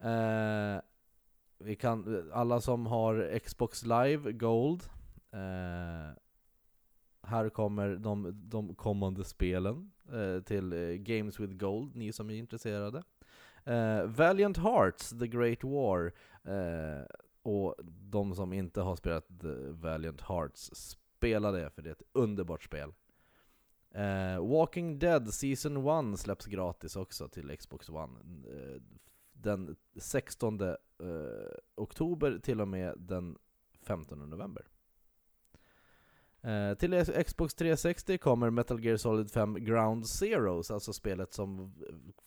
Eh, vi kan, alla som har Xbox Live Gold, eh, här kommer de, de kommande spelen eh, till eh, Games with Gold, ni som är intresserade. Eh, Valiant Hearts, The Great War, eh, och de som inte har spelat The Valiant Hearts, spela det för det är ett underbart spel. Eh, Walking Dead Season 1 släpps gratis också till Xbox One. Eh, den 16 eh, oktober till och med den 15 november. Eh, till Xbox 360 kommer Metal Gear Solid 5 Ground Zeroes, alltså spelet som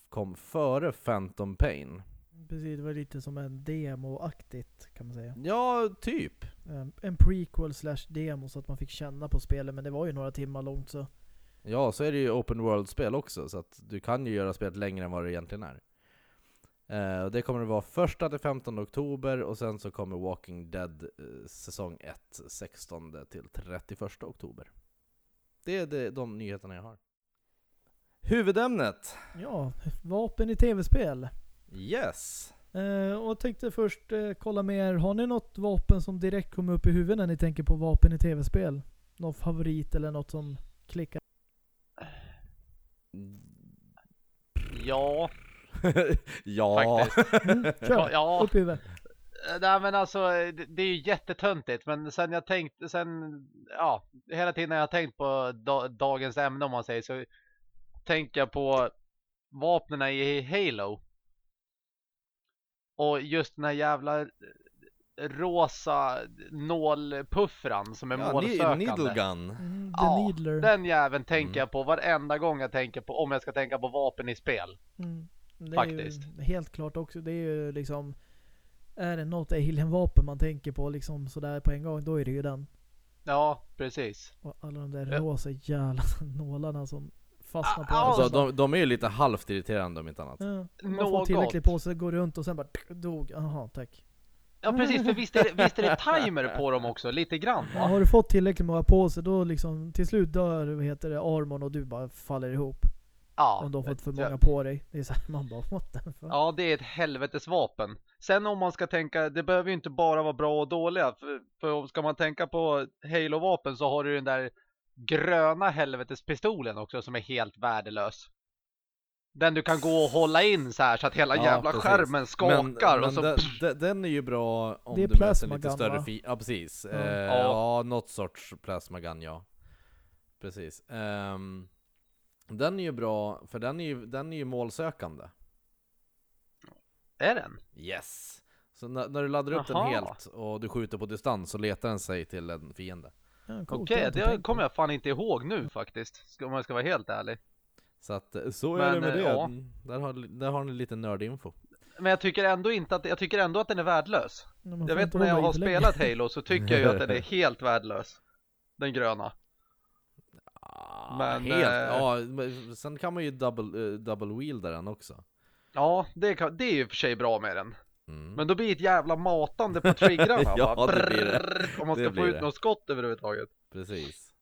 kom före Phantom Pain. Precis, det var lite som en demo-aktigt kan man säga. Ja, typ. Eh, En prequel slash demo så att man fick känna på spelet, men det var ju några timmar långt så. Ja, så är det ju open world-spel också, så att du kan ju göra spelet längre än vad det egentligen är. Och det kommer att vara 1 till 15 oktober, och sen så kommer Walking Dead eh, säsong 1 16 till 31 oktober. Det är det, de nyheterna jag har. Huvudämnet! Ja, vapen i tv-spel. Yes! Eh, och tänkte först kolla med er, har ni något vapen som direkt kommer upp i huvudet när ni tänker på vapen i tv-spel? Någon favorit eller något som klickar? Ja, ja. faktiskt. Mm, Ja, kör! ja. Upp i huvudet. Eh, Nej men alltså det, det är ju jättetöntigt men sen jag tänkt sen ja hela tiden när jag har tänkt på da, dagens ämne om man säger så tänker jag på vapnen i Halo. Och just den här jävla eh, rosa nålpuffran som är Ja, målsökande. needle gun. Mm, Ja, Needler. Den jäveln tänker Mm. jag på varenda gång jag tänker på om jag ska tänka på vapen i spel. Mm. Det är Faktiskt. ju helt klart också. Det är ju liksom... Är det något alien-vapen man tänker på liksom sådär på en gång, då är det ju den. Ja, precis. Och alla de där Ja. rosa jävla nålarna som fastnar på Ah, Alltså, de, de är ju lite halvt irriterande om inte annat. Ja, man får tillräckligt på sig, går runt och sen bara dog. Jaha, tack. Ja precis, för visst är, det, visst är det timer på dem också, lite grann Ja, va? har du fått tillräckligt många på sig, då liksom till slut dör vad heter det, armon och du bara faller ihop. Ja. om du har fått för ja. många på dig. Det är så här, man bara what the fuck. Ja, det är ett helvetes vapen. Sen om man ska tänka, det behöver ju inte bara vara bra och dåliga. För, för ska man tänka på Halo-vapen så har du den där gröna helvetespistolen också som är helt värdelös. Den du kan gå och hålla in så här så att hela Ja, jävla precis. skärmen skakar Men, och så... den, den, den är ju bra om Det är du möter lite gun, större fi- Ja precis. Ja. Eh, Ja. ja. något sorts plasma gun ja. Precis. Ehm, den är ju bra, för den är ju, den är ju målsökande. Är den? Yes! Så när, när du laddar upp Jaha. den helt och du skjuter på distans så letar den sig till en fiende. Ja, Okej, inte det kommer jag fan inte ihåg nu faktiskt. Om jag ska vara helt ärlig. Så att så är Men, det med eh, det. ja. Där, har, där har ni lite nördinfo. Men jag tycker ändå inte att, jag tycker ändå att den är värdelös. Jag vet när jag har för länge. spelat Halo så tycker jag ju att den är helt värdelös. Den gröna. Ah, Men, helt, eh, ja, sen kan man ju double, uh, double wielda den också. Ja, det, kan, det är ju för sig bra med den. Mm. Men då blir det ett jävla matande på triggrarna Ja, det blir det. Brrrr, Om man Det ska få ut det. något skott överhuvudtaget. Precis.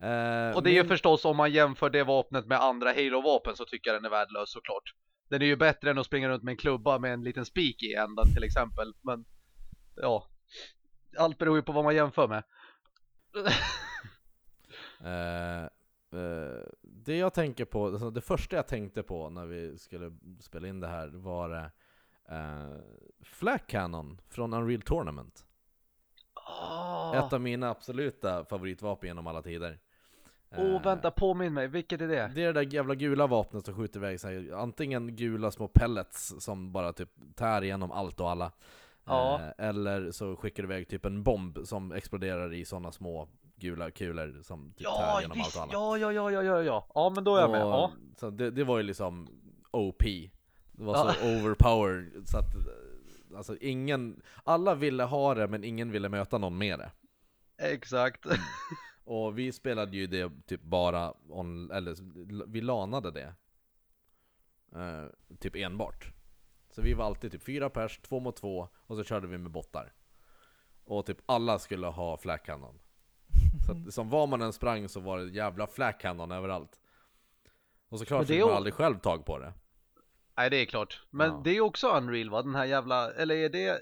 Eh, Och det är ju förstås om man jämför det vapnet med andra Halo-vapen så tycker jag den är värdelös såklart. Den är ju bättre än att springa runt med en klubba med en liten spik i änden till exempel. Men ja, allt beror ju på vad man jämför med. Eh, eh, det jag tänker på, alltså det första jag tänkte på när vi skulle spela in det här var uh, Flak Cannon från Unreal Tournament. Åh, Ett av mina absoluta favoritvapen genom alla tider. oh, Eh, vänta, påminn mig, vilket är det? Det är det där jävla gula vapnet som skjuter iväg så här, antingen gula små pellets som bara typ tär igenom allt och alla. Ja. Eh, eller så skickar du iväg typ en bomb som exploderar i sådana små gula kulor som typ tär Ja, igenom allt visst, och alla. ja, ja, ja, ja, ja, ja. Ja, men då är jag med. Och, Ja. så det, det var ju liksom OP. Det var Ja. så overpowered så att alltså ingen, alla ville ha det men ingen ville möta någon med det. Exakt. Och vi spelade ju det typ bara on, eller vi lanade det. Eh, typ enbart. Så vi var alltid typ fyra pers, två mot två, och så körde vi med bottar. Och typ alla skulle ha flak cannon. Så att som var man än sprang så var det jävla flak cannon överallt. Och såklart fick man aldrig själv tag på det. Nej, det är klart. Men Ja. det är också Unreal va? Den här jävla, eller är det,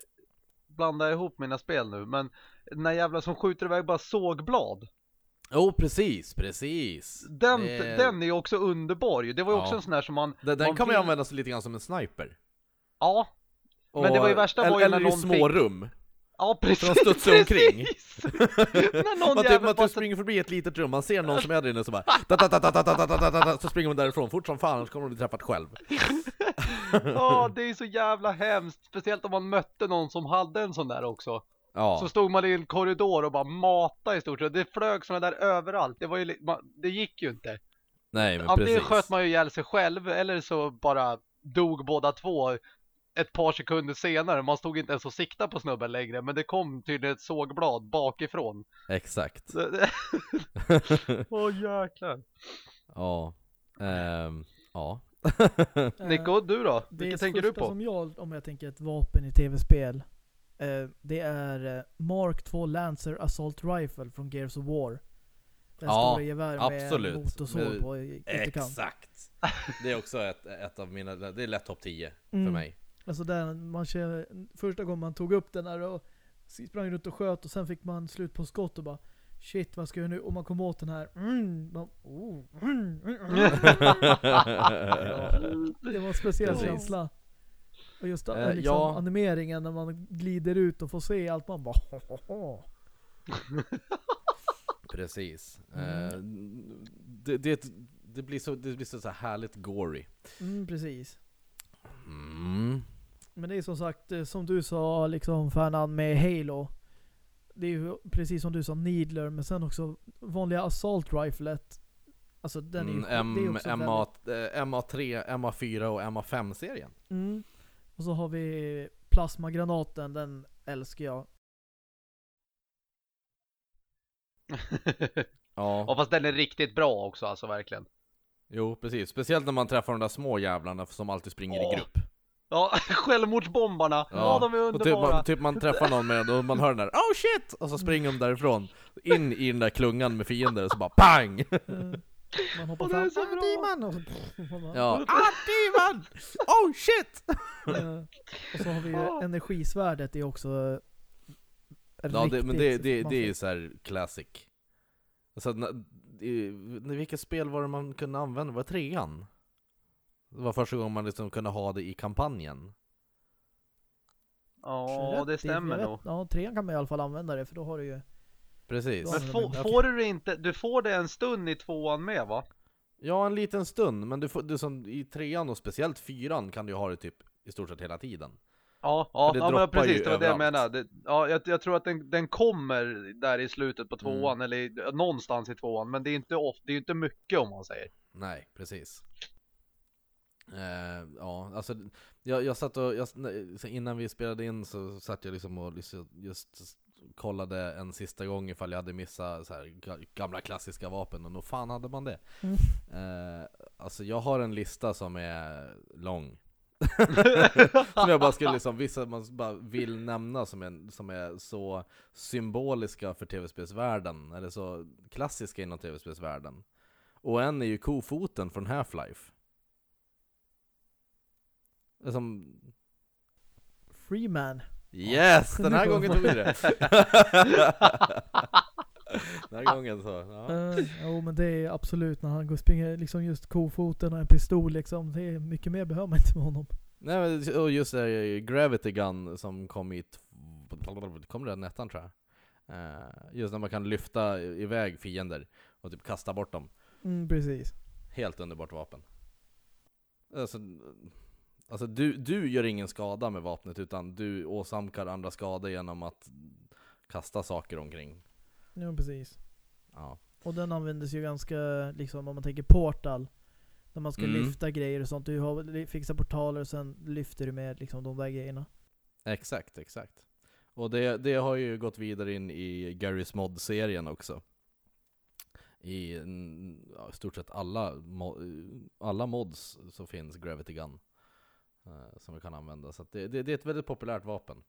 blandar ihop mina spel nu, men den här jävla som skjuter iväg bara sågblad. Jo oh, precis, precis! Den, Det- den är ju också underbar ju. Det var ju också Ja. en sån där som man, Den, den man kan man ju använda sig lite grann som en sniper. ja, Men det var ju värsta eller, var ju eller när i någon små fick- rum. Ja precis! Som studsar omkring. När någon man, typ, man typ springer förbi ett litet rum, man ser någon som är där inne så bara Så springer man därifrån fort som fan, så kommer de bli träffad själv. Ja, det är så jävla hemskt. Speciellt om man mötte någon som hade en sån där också. Ja. Så stod man i en korridor och bara mata i stort sett. Det flög såna där överallt. Det, var ju, det gick ju inte. Nej, men Antingen precis. sköt man ju ihjäl sig själv eller så bara dog båda två ett par sekunder senare. Man stod inte ens och siktade på snubben längre. Men det kom tydligen ett sågblad bakifrån. Exakt. Det- Åh jäklar. ja. Ehm, ja. Eh, Nico, du då? Det Vilket tänker du på? som jag, om jag tänker ett vapen i tv-spel, eh, det är eh, Mark 2 Lancer Assault Rifle från Gears of War. Den Ja, stora gevär med absolut. motorsåg Men- på ytterkant. Exakt. Det är också ett, ett av mina, det är lätt topp 10 för Mm. mig. Alltså den, man känner, första gången man tog upp den där och sprang runt och sköt och sen fick man slut på skott och bara Shit vad ska jag nu? Och man kom åt den här mm, man, oh, mm, mm, mm. Det var en speciell Precis. känsla. Och just Eh, liksom, ja. animeringen när man glider ut och får se allt man bara Precis. Eh, det, det, det blir så, det blir så, så här härligt gory. Precis. Mm. Men det är som sagt, eh, som du sa liksom Ferdinand med Halo. Det är ju precis som du sa, Needler, men sen också vanliga Assault Riflet. Alltså den är ju, Mm, M, MA, eh, MA3, MA4 och MA5-serien. Mm. Och så har vi plasmagranaten, den älskar jag. Ja, ja fast den är riktigt bra också alltså verkligen. jo precis. Speciellt när man träffar de där små jävlarna som alltid springer Åh, i grupp. Ja, självmordsbombarna. Ja, de är och typ, underbara. man, typ man träffar någon med och man hör den där Oh shit! Och så springer de därifrån. In i den där klungan med fiender och så bara PANG! Eh, Man hoppar fram, ah, bra." Demon! Och så, Ja, ah demon! Oh shit! och så har vi ju energisvärdet, det är också eh, Ja det, men det, det, det är ju såhär classic. Alltså, na- i- vilka spel var det man kunde använda? Var det trean? Det var första gången man liksom kunde ha det i kampanjen. Ja, det stämmer nog. Ja, trean kan man i alla fall använda det, för då har du ju... Precis. Men få, får du det inte, du får det en stund i tvåan med va? Ja, en liten stund, men du får, du som i trean och speciellt fyran kan du ju ha det typ i stort sett hela tiden. Ja, ja, det ja men precis, ju det var det jag menade. Det, ja, jag, jag tror att den, den kommer där i slutet på Mm. tvåan, eller i, någonstans i tvåan, men det är inte off, det är inte mycket om man säger. Nej, precis. Eh, ja, alltså jag, jag satt och, jag, innan vi spelade in så satt jag liksom och just kollade en sista gång ifall jag hade missat så här ga- gamla klassiska vapen och nog fan hade man det. Mm. Eh, alltså jag har en lista som är lång. som jag bara skulle liksom, vissa man bara vill nämna som är, som är så symboliska för tv-spelsvärlden, eller så klassiska inom tv-spelsvärlden. Och en är ju kofoten från Half-Life. Som, Freeman. yes! Den här gången tog vi det! Den här gången så, ja. Uh, jo men det är absolut när han går och springer liksom just kofoten och en pistol liksom. Det är mycket mer behöver man inte med honom. Nej men och just det här Gravity Gun som kom i, kom det ettan tror jag? Eh, just när man kan lyfta iväg fiender och typ kasta bort dem. Mm, precis. Helt underbart vapen. Alltså, alltså du, du gör ingen skada med vapnet utan du åsamkar andra skada genom att kasta saker omkring. Ja precis. Ja. Och den användes ju ganska, liksom om man tänker Portal. När man ska Mm. lyfta grejer och sånt. Du har, fixar portaler och sen lyfter du med liksom de där grejerna. Exakt, exakt. Och det, det har ju gått vidare in i Garys Mod-serien också. I ja, stort sett alla, alla mods så finns Gravity Gun. Eh, som vi kan använda. Så det, det, det är ett väldigt populärt vapen.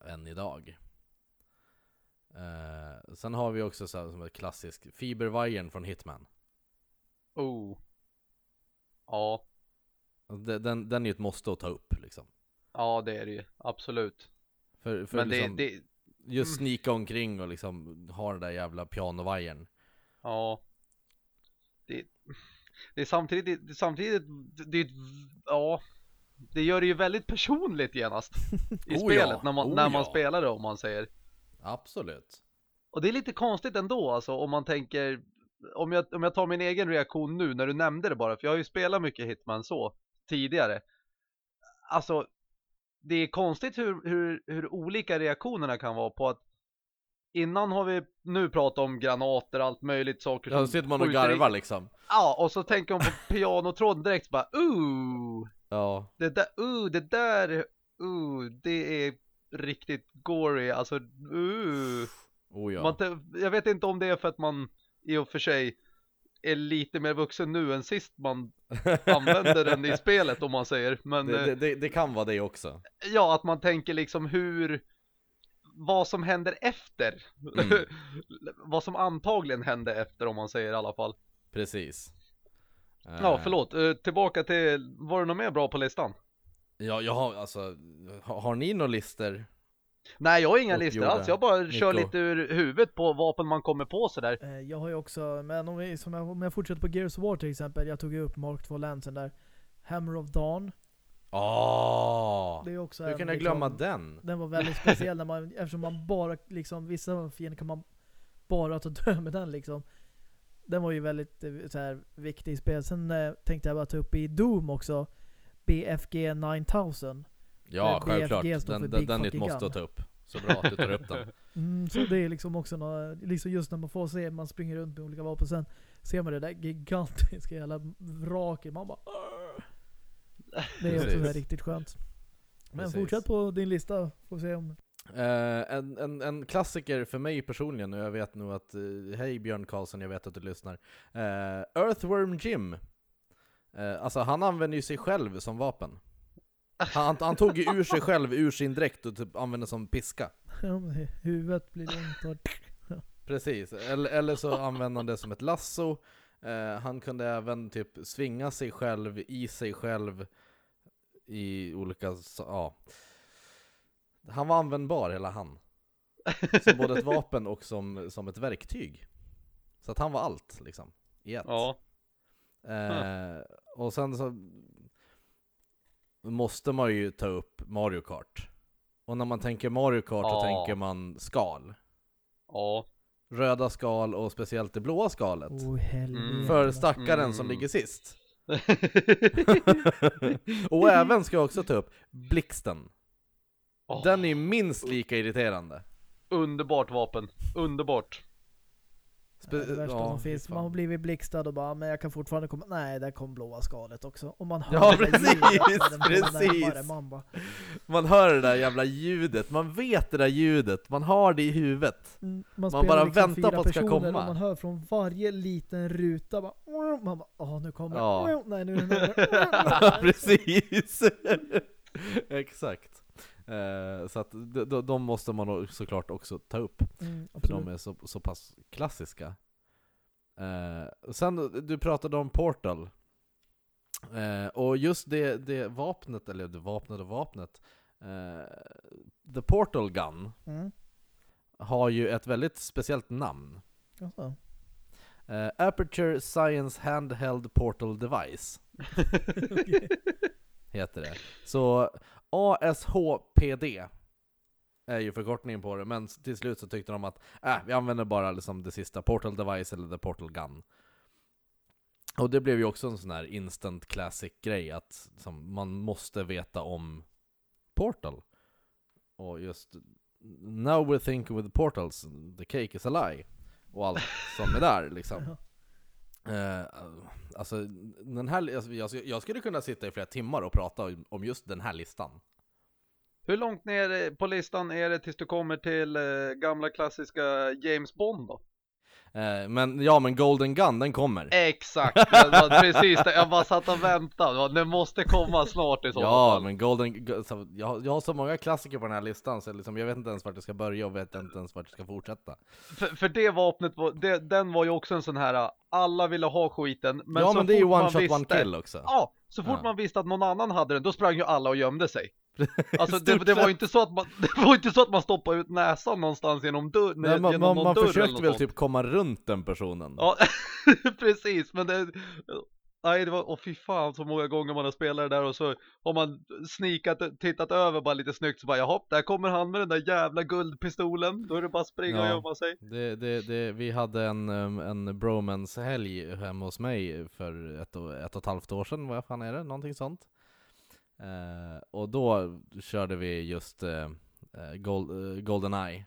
Än idag. Eh, sen har vi också så här, som ett klassiskt fibervajern från Hitman. Oh. Ja, Den, den, den är ju ett måste att ta upp liksom. ja det är det ju, absolut. För, för Men det, liksom, det, just snika omkring och liksom ha den där jävla pianovajern. ja. Det, är samtidigt, det, samtidigt, det, det, ja. Det gör det ju väldigt personligt genast i Oh spelet ja, när man, oh när man ja. spelar det om man säger. Absolut. Och det är lite konstigt ändå alltså om man tänker om jag, om jag tar min egen reaktion nu när du nämnde det bara för jag har ju spelat mycket Hitman så tidigare. Alltså det är konstigt hur, hur, hur olika reaktionerna kan vara på att innan har vi nu pratat om granater allt möjligt saker Ja, då sitter man och i- garvar liksom. Ja, och så tänker man på pianotråden direkt så bara ooh, Ja. det där, ooh, det där, ooh, det är riktigt gory, alltså ooh. Oh ja. Man, jag vet inte om det är för att man i och för sig är lite mer vuxen nu än sist man använder den i spelet om man säger. Men det, eh, det, det, det kan vara det också. ja, att man tänker liksom hur vad som händer efter. Mm. vad som antagligen hände efter om man säger i alla fall. Precis. Ja, Eh, förlåt. Eh, tillbaka till, var det något mer bra på listan? Ja, jag har alltså, har, ni några lister? Nej, jag har inga listor alls. Jag bara kör Nico. lite ur huvudet på vapen man kommer på sådär. Eh, Jag har ju också, men om, vi, som jag, om jag fortsätter på Gears of War till exempel. Jag tog ju upp Mark 2 Lansen där. Hammer of Dawn. Åh! Det är också Hur en, kan jag liksom- glömma den? Den var väldigt speciell när man, eftersom man bara liksom, vissa fiender kan man bara ta död med den liksom. Den var ju väldigt eh, så här, viktig i spel. Sen eh, tänkte jag bara ta upp i Doom också. BFG 9000. Ja, Eh, självklart. Den, den, den måste att ta upp. Så bra att du tar upp den. Mm, så det är liksom också något, liksom just när man får se, man springer runt med olika vapen. Sen ser man det där gigantiska jävla vraket. Man bara! Det är också riktigt skönt. Men Precis. fortsätt på din lista. Får se om... Eh, en, en, en klassiker för mig personligen, och jag vet nog att, eh, hej Björn Karlsson, jag vet att du lyssnar. Eh, Earthworm Jim. Eh, alltså han använder ju sig själv som vapen. Han, han tog ju ur sig själv, ur sin dräkt och typ använde som piska. Ja, men Huvudet blir långt. Precis, eller, eller så använde han det som ett lasso. Han kunde även typ svinga sig själv i sig själv i olika, så- ja. Han var användbar hela han. Som både ett vapen och som, som ett verktyg. Så att han var allt liksom, i ett. Ja. Eh, och sen så måste man ju ta upp Mario Kart. Och när man tänker Mario Kart så Ja. tänker man skal. Ja. Röda skal och speciellt det blåa skalet. Oh. Mm. För stackaren Mm. som ligger sist. och även ska jag också ta upp Blixten. Åh, Den är minst lika irriterande. Underbart vapen. Underbart. Det är det värsta ja, som finns. Man har blivit blixtad och bara, men jag kan fortfarande komma... Nej, där kom blåa skalet också. Och man hör Ja, precis, ljudet precis. Man bara, Man hör det där jävla ljudet, man vet det där ljudet, man har det i huvudet. mm, man, Man bara liksom väntar på att det ska komma. Man hör från varje liten ruta bara... Man bara, åh nu kommer Ja. Nej, nu är det. Precis! Exakt. Eh, så att de, de, måste man såklart också ta upp. Mm, För de är så, så pass klassiska. Eh, sen, du pratade om Portal. Eh, och just det, det vapnet, eller det och vapnet. Eh, The Portal Gun Mm. har ju ett väldigt speciellt namn. Jaså. Eh, Aperture Science Handheld Portal Device heter det. Så ASHPD är ju förkortningen på det, men till slut så tyckte de att äh, vi använder bara liksom det sista Portal Device eller The Portal Gun. Och det blev ju också en sån här instant classic grej att som, man måste veta om Portal. Och just Now we're thinking with portals, the cake is a lie. Och allt som är där liksom. Eh, alltså, den här, alltså, jag, jag skulle kunna sitta i flera timmar och prata om- om just den här listan. Hur långt ner på listan är det tills du kommer till eh, gamla klassiska James Bond då? Eh, men ja, men Golden Gun, den kommer. Exakt, det var precis det. Jag bara satt och väntade. Den måste komma snart i så Ja, fall. men Golden jag, jag har så många klassiker på den här listan så liksom, jag vet inte ens vart jag ska börja och vet inte ens vart jag ska fortsätta. För, för det vapnet, var, det, den var ju också en sån här, alla ville ha skiten. Men ja, så men det är ju one shot, visste, one kill också. Ja, så fort Ja. man visste att någon annan hade den, då sprang ju alla och gömde sig. Alltså det, det var ju inte så att man, det var inte så att man stoppade ut näsan någonstans genom dörr, Nej, man, genom man, man dörr försökte väl typ komma runt den personen. Ja, precis, men det... Nej, det var, åh fy fan så många gånger man har spelat det där och så har man snikat, tittat över bara lite snyggt så bara jaha, där kommer han med den där jävla guldpistolen. Då är det bara att springa och Ja. gömma sig. Det, det, det, vi hade en, um, en bromance-helg hemma hos mig för ett och, ett och ett halvt år sedan, vad fan är det? Någonting sånt. Eh, och då körde vi just uh, Gold, eh, Goldeneye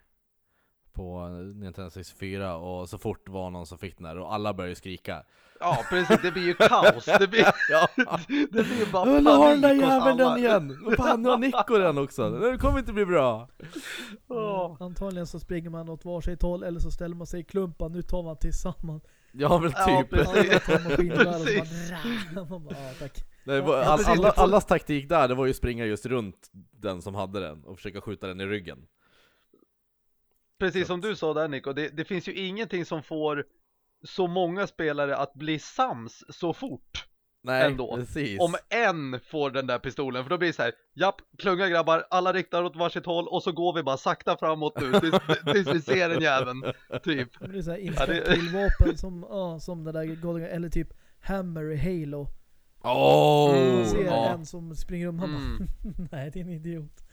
på Nintendo 64 och så fort var någon som fick den där och alla började skrika Ja, precis, det blir ju kaos. Det blir, Ja! det blir ju bara Nu har den där panik jäveln den igen! Vad fan, nu har Nico den också! Det kommer inte bli bra! Åh. Antagligen så springer man åt varsitt håll eller så ställer man sig i klumpar. Nu tar man tillsammans. Ja men Ja, typ! var, all, alla, allas taktik där, det var ju springa just runt den som hade den och försöka skjuta den i ryggen. Precis som du sa där Nico, det, det finns ju ingenting som får så många spelare att bli sams så fort. Nej, Ändå. precis. Om en får den där pistolen, för då blir det så här, japp, klunga grabbar, alla riktar åt varsitt håll och så går vi bara sakta framåt nu tills, tills vi ser den jäveln, typ. Det blir såhär Ja, instant det- kill-vapen som, ja, som det där Golden eller typ Hammer i Halo. Åh! Mm. Man ser ja. en som springer om, han Mm. bara Nej det är en idiot.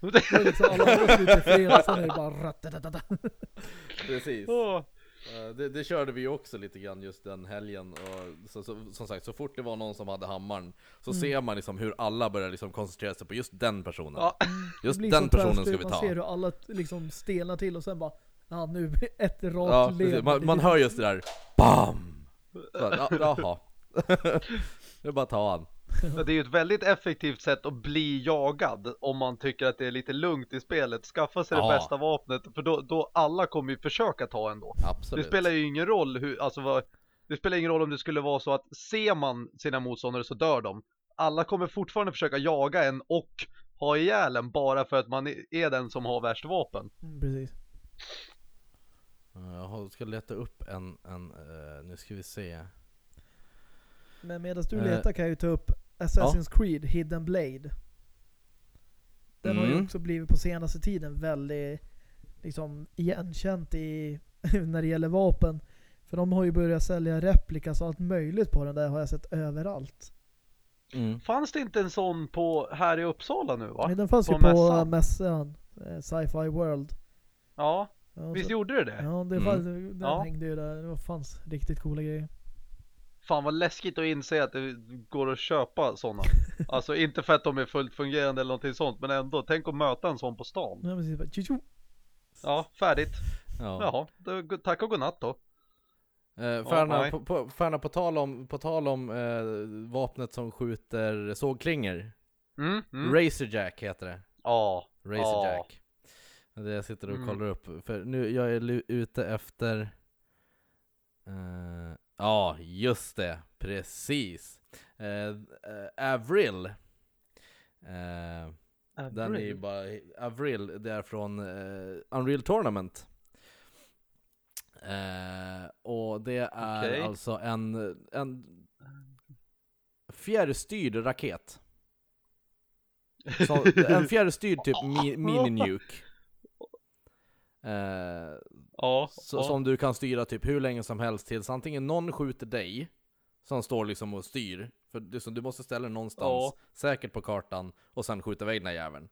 Liksom alla slut i fred och sen är det bara. Precis. Åh. Eh, Det, det körde vi också lite grann just den helgen och så, så, som sagt, så fort det var någon som hade hammaren Så Mm. ser man liksom hur alla börjar liksom koncentrera sig på just den personen Ja. Just den personen ska vi Man ta ser hur alla liksom stelnar till och sen bara Ja nu ett rakt Ja. Man, man hör just det där BAM! Jaha Det är bara att ta han Det är ju ett väldigt effektivt sätt att bli jagad om man tycker att det är lite lugnt i spelet. Skaffa sig Ja. det bästa vapnet för då, då alla kommer ju försöka ta ändå. Absolut Det spelar ju ingen roll hur, alltså vad, det spelar ingen roll om det skulle vara så att ser man sina motståndare så dör de. Alla kommer fortfarande försöka jaga en och ha ihjäl en bara för att man är- den som har värst vapen. Mm, Precis. Jag ska leta upp en, en eh, nu ska vi se Men medan du Eh. letar kan jag ju ta upp Assassin's Creed Hidden Blade. Den har ju Mm. också blivit på senaste tiden väldigt liksom igenkänt i när det gäller vapen. För de har ju börjat sälja replikas och allt möjligt på den där har jag sett överallt. mm. Fanns det inte en sån på här i Uppsala nu va? Men den fanns ju På på mässan. mässan, eh, Sci-Fi World. Ja, Ja, visst så, gjorde det det? ja, det Mm. fanns, den Ja. hängde ju där. Det fanns riktigt coola grejer. Fan vad läskigt att inse att det går att köpa sådana. Alltså inte för att de är fullt fungerande eller någonting sånt, men ändå. Tänk att möta en sån på stan. Ja, precis. Bara, tju, tju. Ja, färdigt. Ja. Jaha, då, tack och godnatt då. Eh, Färna, nej. på, på, Färna, på tal om, på tal om eh, vapnet som skjuter sågklingor Mm, mm. Razorjack heter det Ja, Razorjack Det är det jag sitter och Mm. kollar upp För nu, jag är ute efter eh, Ja, just det, precis. Eh, eh, Avril. Eh, Den är ju bara, Avril, det är från eh, Unreal Tournament. Eh, Och det är Okej. alltså en, en fjärrstyrd raket. Så, En fjärrstyrd typ mi, mini-nuke. Eh, ja, så, ja. Som du kan styra typ hur länge som helst tills antingen någon skjuter dig Som står liksom och styr För så, du måste ställa dig någonstans Ja. säkert på kartan Och sen skjuta iväg den här jäveln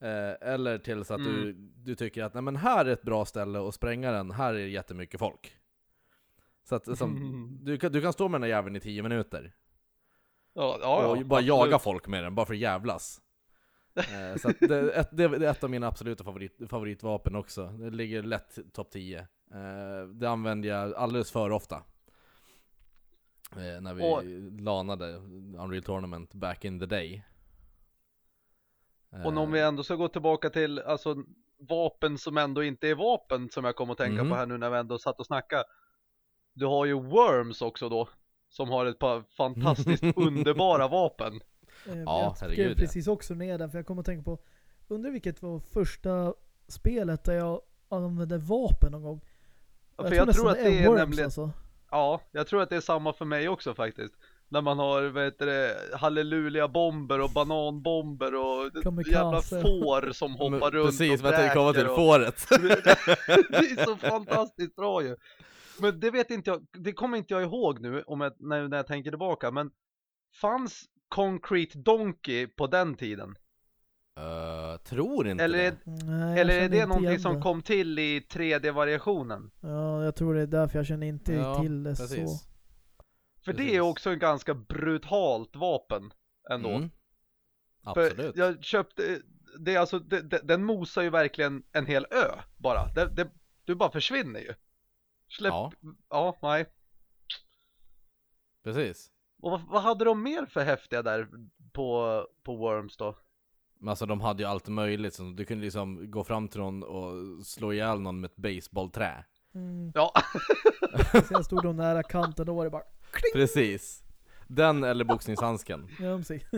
eh, Eller tills att du, Mm. du tycker att nej men här är ett bra ställe att spränga den, här är det jättemycket folk Så att som, Mm. du, kan, du kan stå med den här jäveln i 10 minuter ja, ja, och bara absolut. jaga folk med den, bara för att jävlas. Eh, så det, är ett, det är ett av mina absoluta favorit, favoritvapen också. Det ligger lätt topp 10. Eh, det använder jag alldeles för ofta. Eh, när vi Och- lanade Unreal Tournament back in the day. Och om vi ändå ska gå tillbaka till alltså vapen som ändå inte är vapen som jag kom att tänka Mhm. på här nu när vi ändå satt och snackade. Du har ju Worms också då. Som har ett par fantastiskt underbara vapen. Eh, Ja, jag skrev ja. precis också ner där för jag kommer att tänka på Undrar vilket var första spelet där jag använde vapen någon gång. Ja, för jag nästan tror att det är Worms, nämligen, alltså. ja, jag tror att det är samma för mig också faktiskt. När man har, vad heter det, halleluja-bomber och bananbomber och Kamikaze. jävla får som hoppar runt Precis och vad jag tänkte komma till, och- fåret. det är så fantastiskt bra ju. Men det vet inte jag, det kommer inte jag ihåg nu om jag, när, när jag tänker tillbaka, men fanns Concrete Donkey på den tiden? Eh, tror inte Eller, det. är- Nej, eller är det någonting som det. kom till i 3D-variationen? Ja, jag tror det är därför jag känner inte Ja, till det precis. så. För det Precis. är också en ganska brutalt vapen ändå. Mm. För Absolut. jag köpte, det är alltså, det, det, den mosar ju verkligen en hel ö bara. Det, det, du bara försvinner ju. Släpp, Ja. ja nej. Precis. Och vad, vad hade de mer för häftiga där på, på Worms då? Men alltså de hade ju allt möjligt, så du kunde liksom gå fram till någon och slå ihjäl någon med ett baseballträ. Mm. Ja, Sen stod de nära kanten, då var det bara Precis. Den eller boxningshandsken. ja, precis.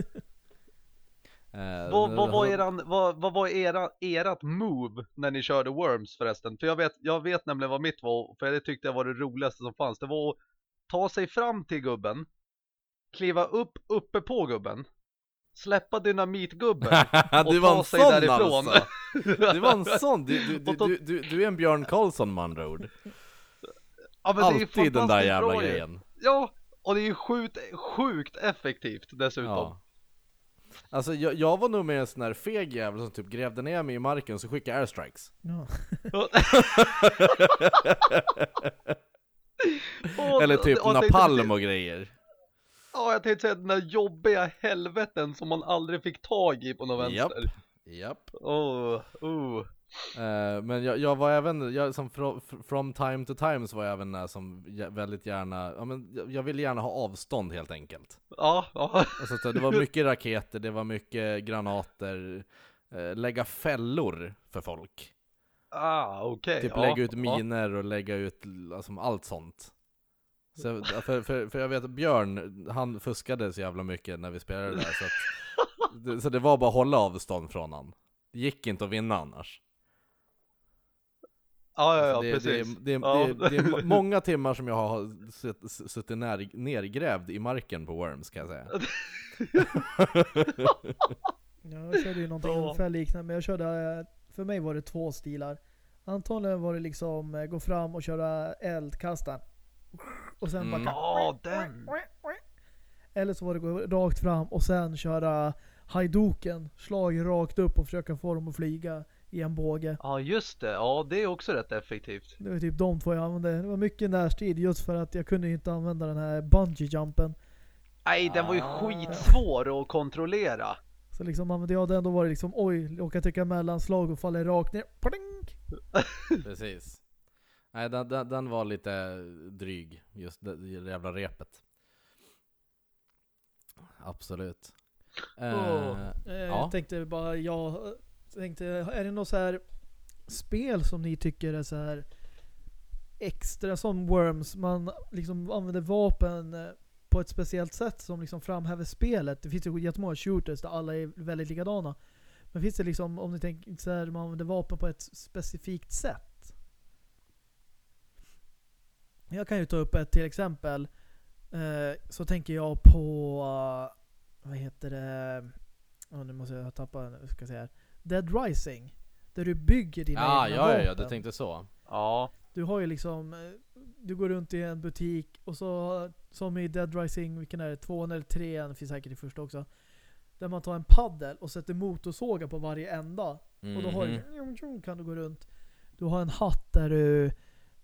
Eh, vad, vad var, eran, vad, vad var era, erat move när ni körde Worms förresten? För jag vet, jag vet nämligen vad mitt var, för det tyckte jag var det roligaste som fanns. Det var att ta sig fram till gubben, kliva upp uppe på gubben, släppa dynamitgubben och du var ta en sig sån därifrån. alltså! Du var en sån! Du, du, du, du, du, du är en Björn Karlsson med andra ord. Ja, men det är Alltid den där jävla grejen. Ja, Och det är ju sjukt, sjukt effektivt dessutom. Ja. Alltså jag, jag var nog med en sån här feg jävel som typ grävde ner mig i marken och så skickade airstrikes. Eller typ napalm och grejer. Ja, jag tänkte säga den där jobbiga helveten som man aldrig fick tag i på någon Japp. vänster. Japp. Oh, oh. Eh, men jag, jag var även, jag, som from, from time to time så var jag även där som väldigt gärna, ja men jag, jag ville gärna ha avstånd helt enkelt. Ja, ja. Alltså, så det var mycket raketer, det var mycket granater, eh, lägga fällor för folk. Ah, okej. Typ ja, lägga ut ja. miner och lägga ut alltså, allt sånt. Så, för, för, för jag vet att Björn, han fuskade så jävla mycket när vi spelade där så att, det- Så det var bara att hålla avstånd från han. Det gick inte att vinna annars. Ja, ja, ja, Alltså, det, precis. Det, det, Ja. det, det är må- många timmar som jag har sutt- suttit ner, nergrävd i marken på Worms kan jag säga. Ja, jag körde ju någonting Ja. ungefär liknande, men jag körde, för mig var det två stilar. Antagligen var det liksom eh, gå fram och köra eldkastaren. Och sen Mm. bara... Ja, den. Eller så var det gå rakt fram och sen köra hajdoken, slag rakt upp och försöka få dem att flyga i en båge. Ja, just det. Ja, det är också rätt effektivt. Det var typ de två jag använde. Det var mycket närstrid just för att jag kunde inte använda den här bungee jumpen. Nej, den var ju Ah. skitsvår att kontrollera. Så liksom använde jag den, då var det liksom oj, råkade trycka mellanslag och faller rakt ner. Pling! Precis. Nej, den, den, den var lite dryg, just det, det jävla repet. Absolut. Eh, Åh. Eh, Ja. Jag tänkte bara, jag tänkte, är det något så här spel som ni tycker är så här extra som Worms? Man liksom använder vapen eh, på ett speciellt sätt som liksom framhäver spelet. Det finns ju jättemånga shooters där alla är väldigt likadana. Men finns det liksom, om ni tänker så här, man använder vapen på ett specifikt sätt? Jag kan ju ta upp ett till exempel. Eh, så tänker jag på, eh, vad heter det? Ja, nu måste jag tappa, nu ska jag säga här. Dead Rising. Där du bygger dina Ja, egna ja, ja, ja, vapen. du tänkte så. Ja, Du har ju liksom, eh, du går runt i en butik och så som i Dead Rising, vilken är det? Tvåan eller trean, finns säkert i första också. Där man tar en paddel och sätter motorsågar på varje ända. Och då har Mhm. du, kan du gå runt. Du har en hatt där du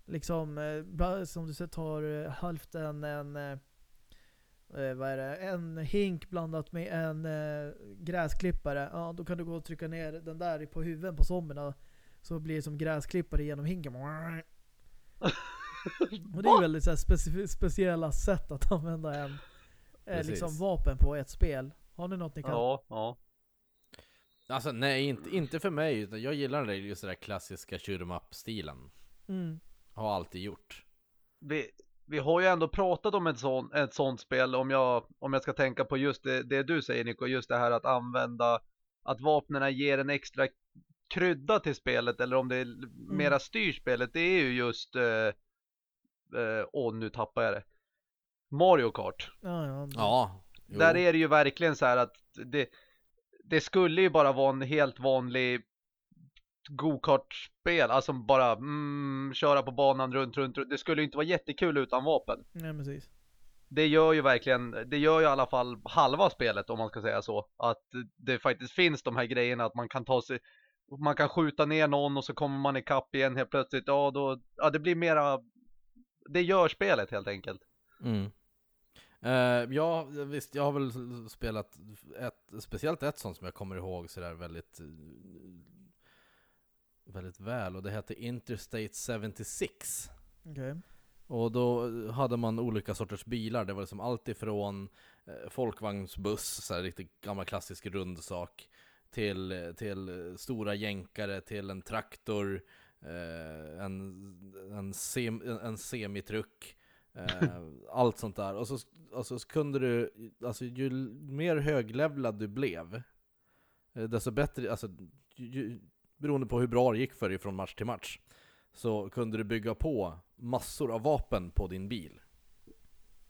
liksom, eh, som du ser tar eh, hälften en, eh, eh, vad är det, en hink blandat med en gräsklippare. Ja, då kan du gå och trycka ner den där på huvudet på zombierna. Så blir det som gräsklippare genom hinken. Och det är väldigt så här speciella sätt att använda en Precis. liksom vapen på ett spel. Har ni något ni kan? ja, ja. Alltså nej, inte, inte för mig, utan jag gillar det, just den där klassiska shoot 'em up-stilen. Mm. Har alltid gjort. Vi, vi har ju ändå pratat om ett, sån, ett sånt spel om jag, om jag ska tänka på just det, det du säger Nico, just det här att använda att vapnen ger en extra krydda till spelet eller om det är mera styr spelet, det är ju just eh, eh, åh nu tappar jag det Mario Kart Ja, ja. Ja. jo. Där är det ju verkligen så här att det, det skulle ju bara vara en helt vanlig go-kart-spel, alltså bara mm, köra på banan runt, runt, runt. Det skulle ju inte vara jättekul utan vapen. Nej, precis. Det gör ju verkligen, det gör ju i alla fall halva spelet om man ska säga så. Att det faktiskt finns de här grejerna att man kan ta sig, man kan skjuta ner någon och så kommer man ikapp igen helt plötsligt. Ja, då, ja det blir mera, det gör spelet helt enkelt. Mm. Eh, ja, visst, jag har väl spelat ett, speciellt ett sånt som jag kommer ihåg sådär väldigt, väldigt väl och det hette Interstate 76. Okej. Och då hade man olika sorters bilar, det var liksom allt ifrån eh, folkvagnsbuss, så här riktigt gammal klassisk rund sak, till, till stora jänkare, till en traktor, eh, en, en, sem, en, semitruck, eh, allt sånt där. Och så, och så kunde du, alltså ju mer höglevlad du blev, desto bättre, alltså ju, beroende på hur bra det gick för dig från match till match, så kunde du bygga på massor av vapen på din bil.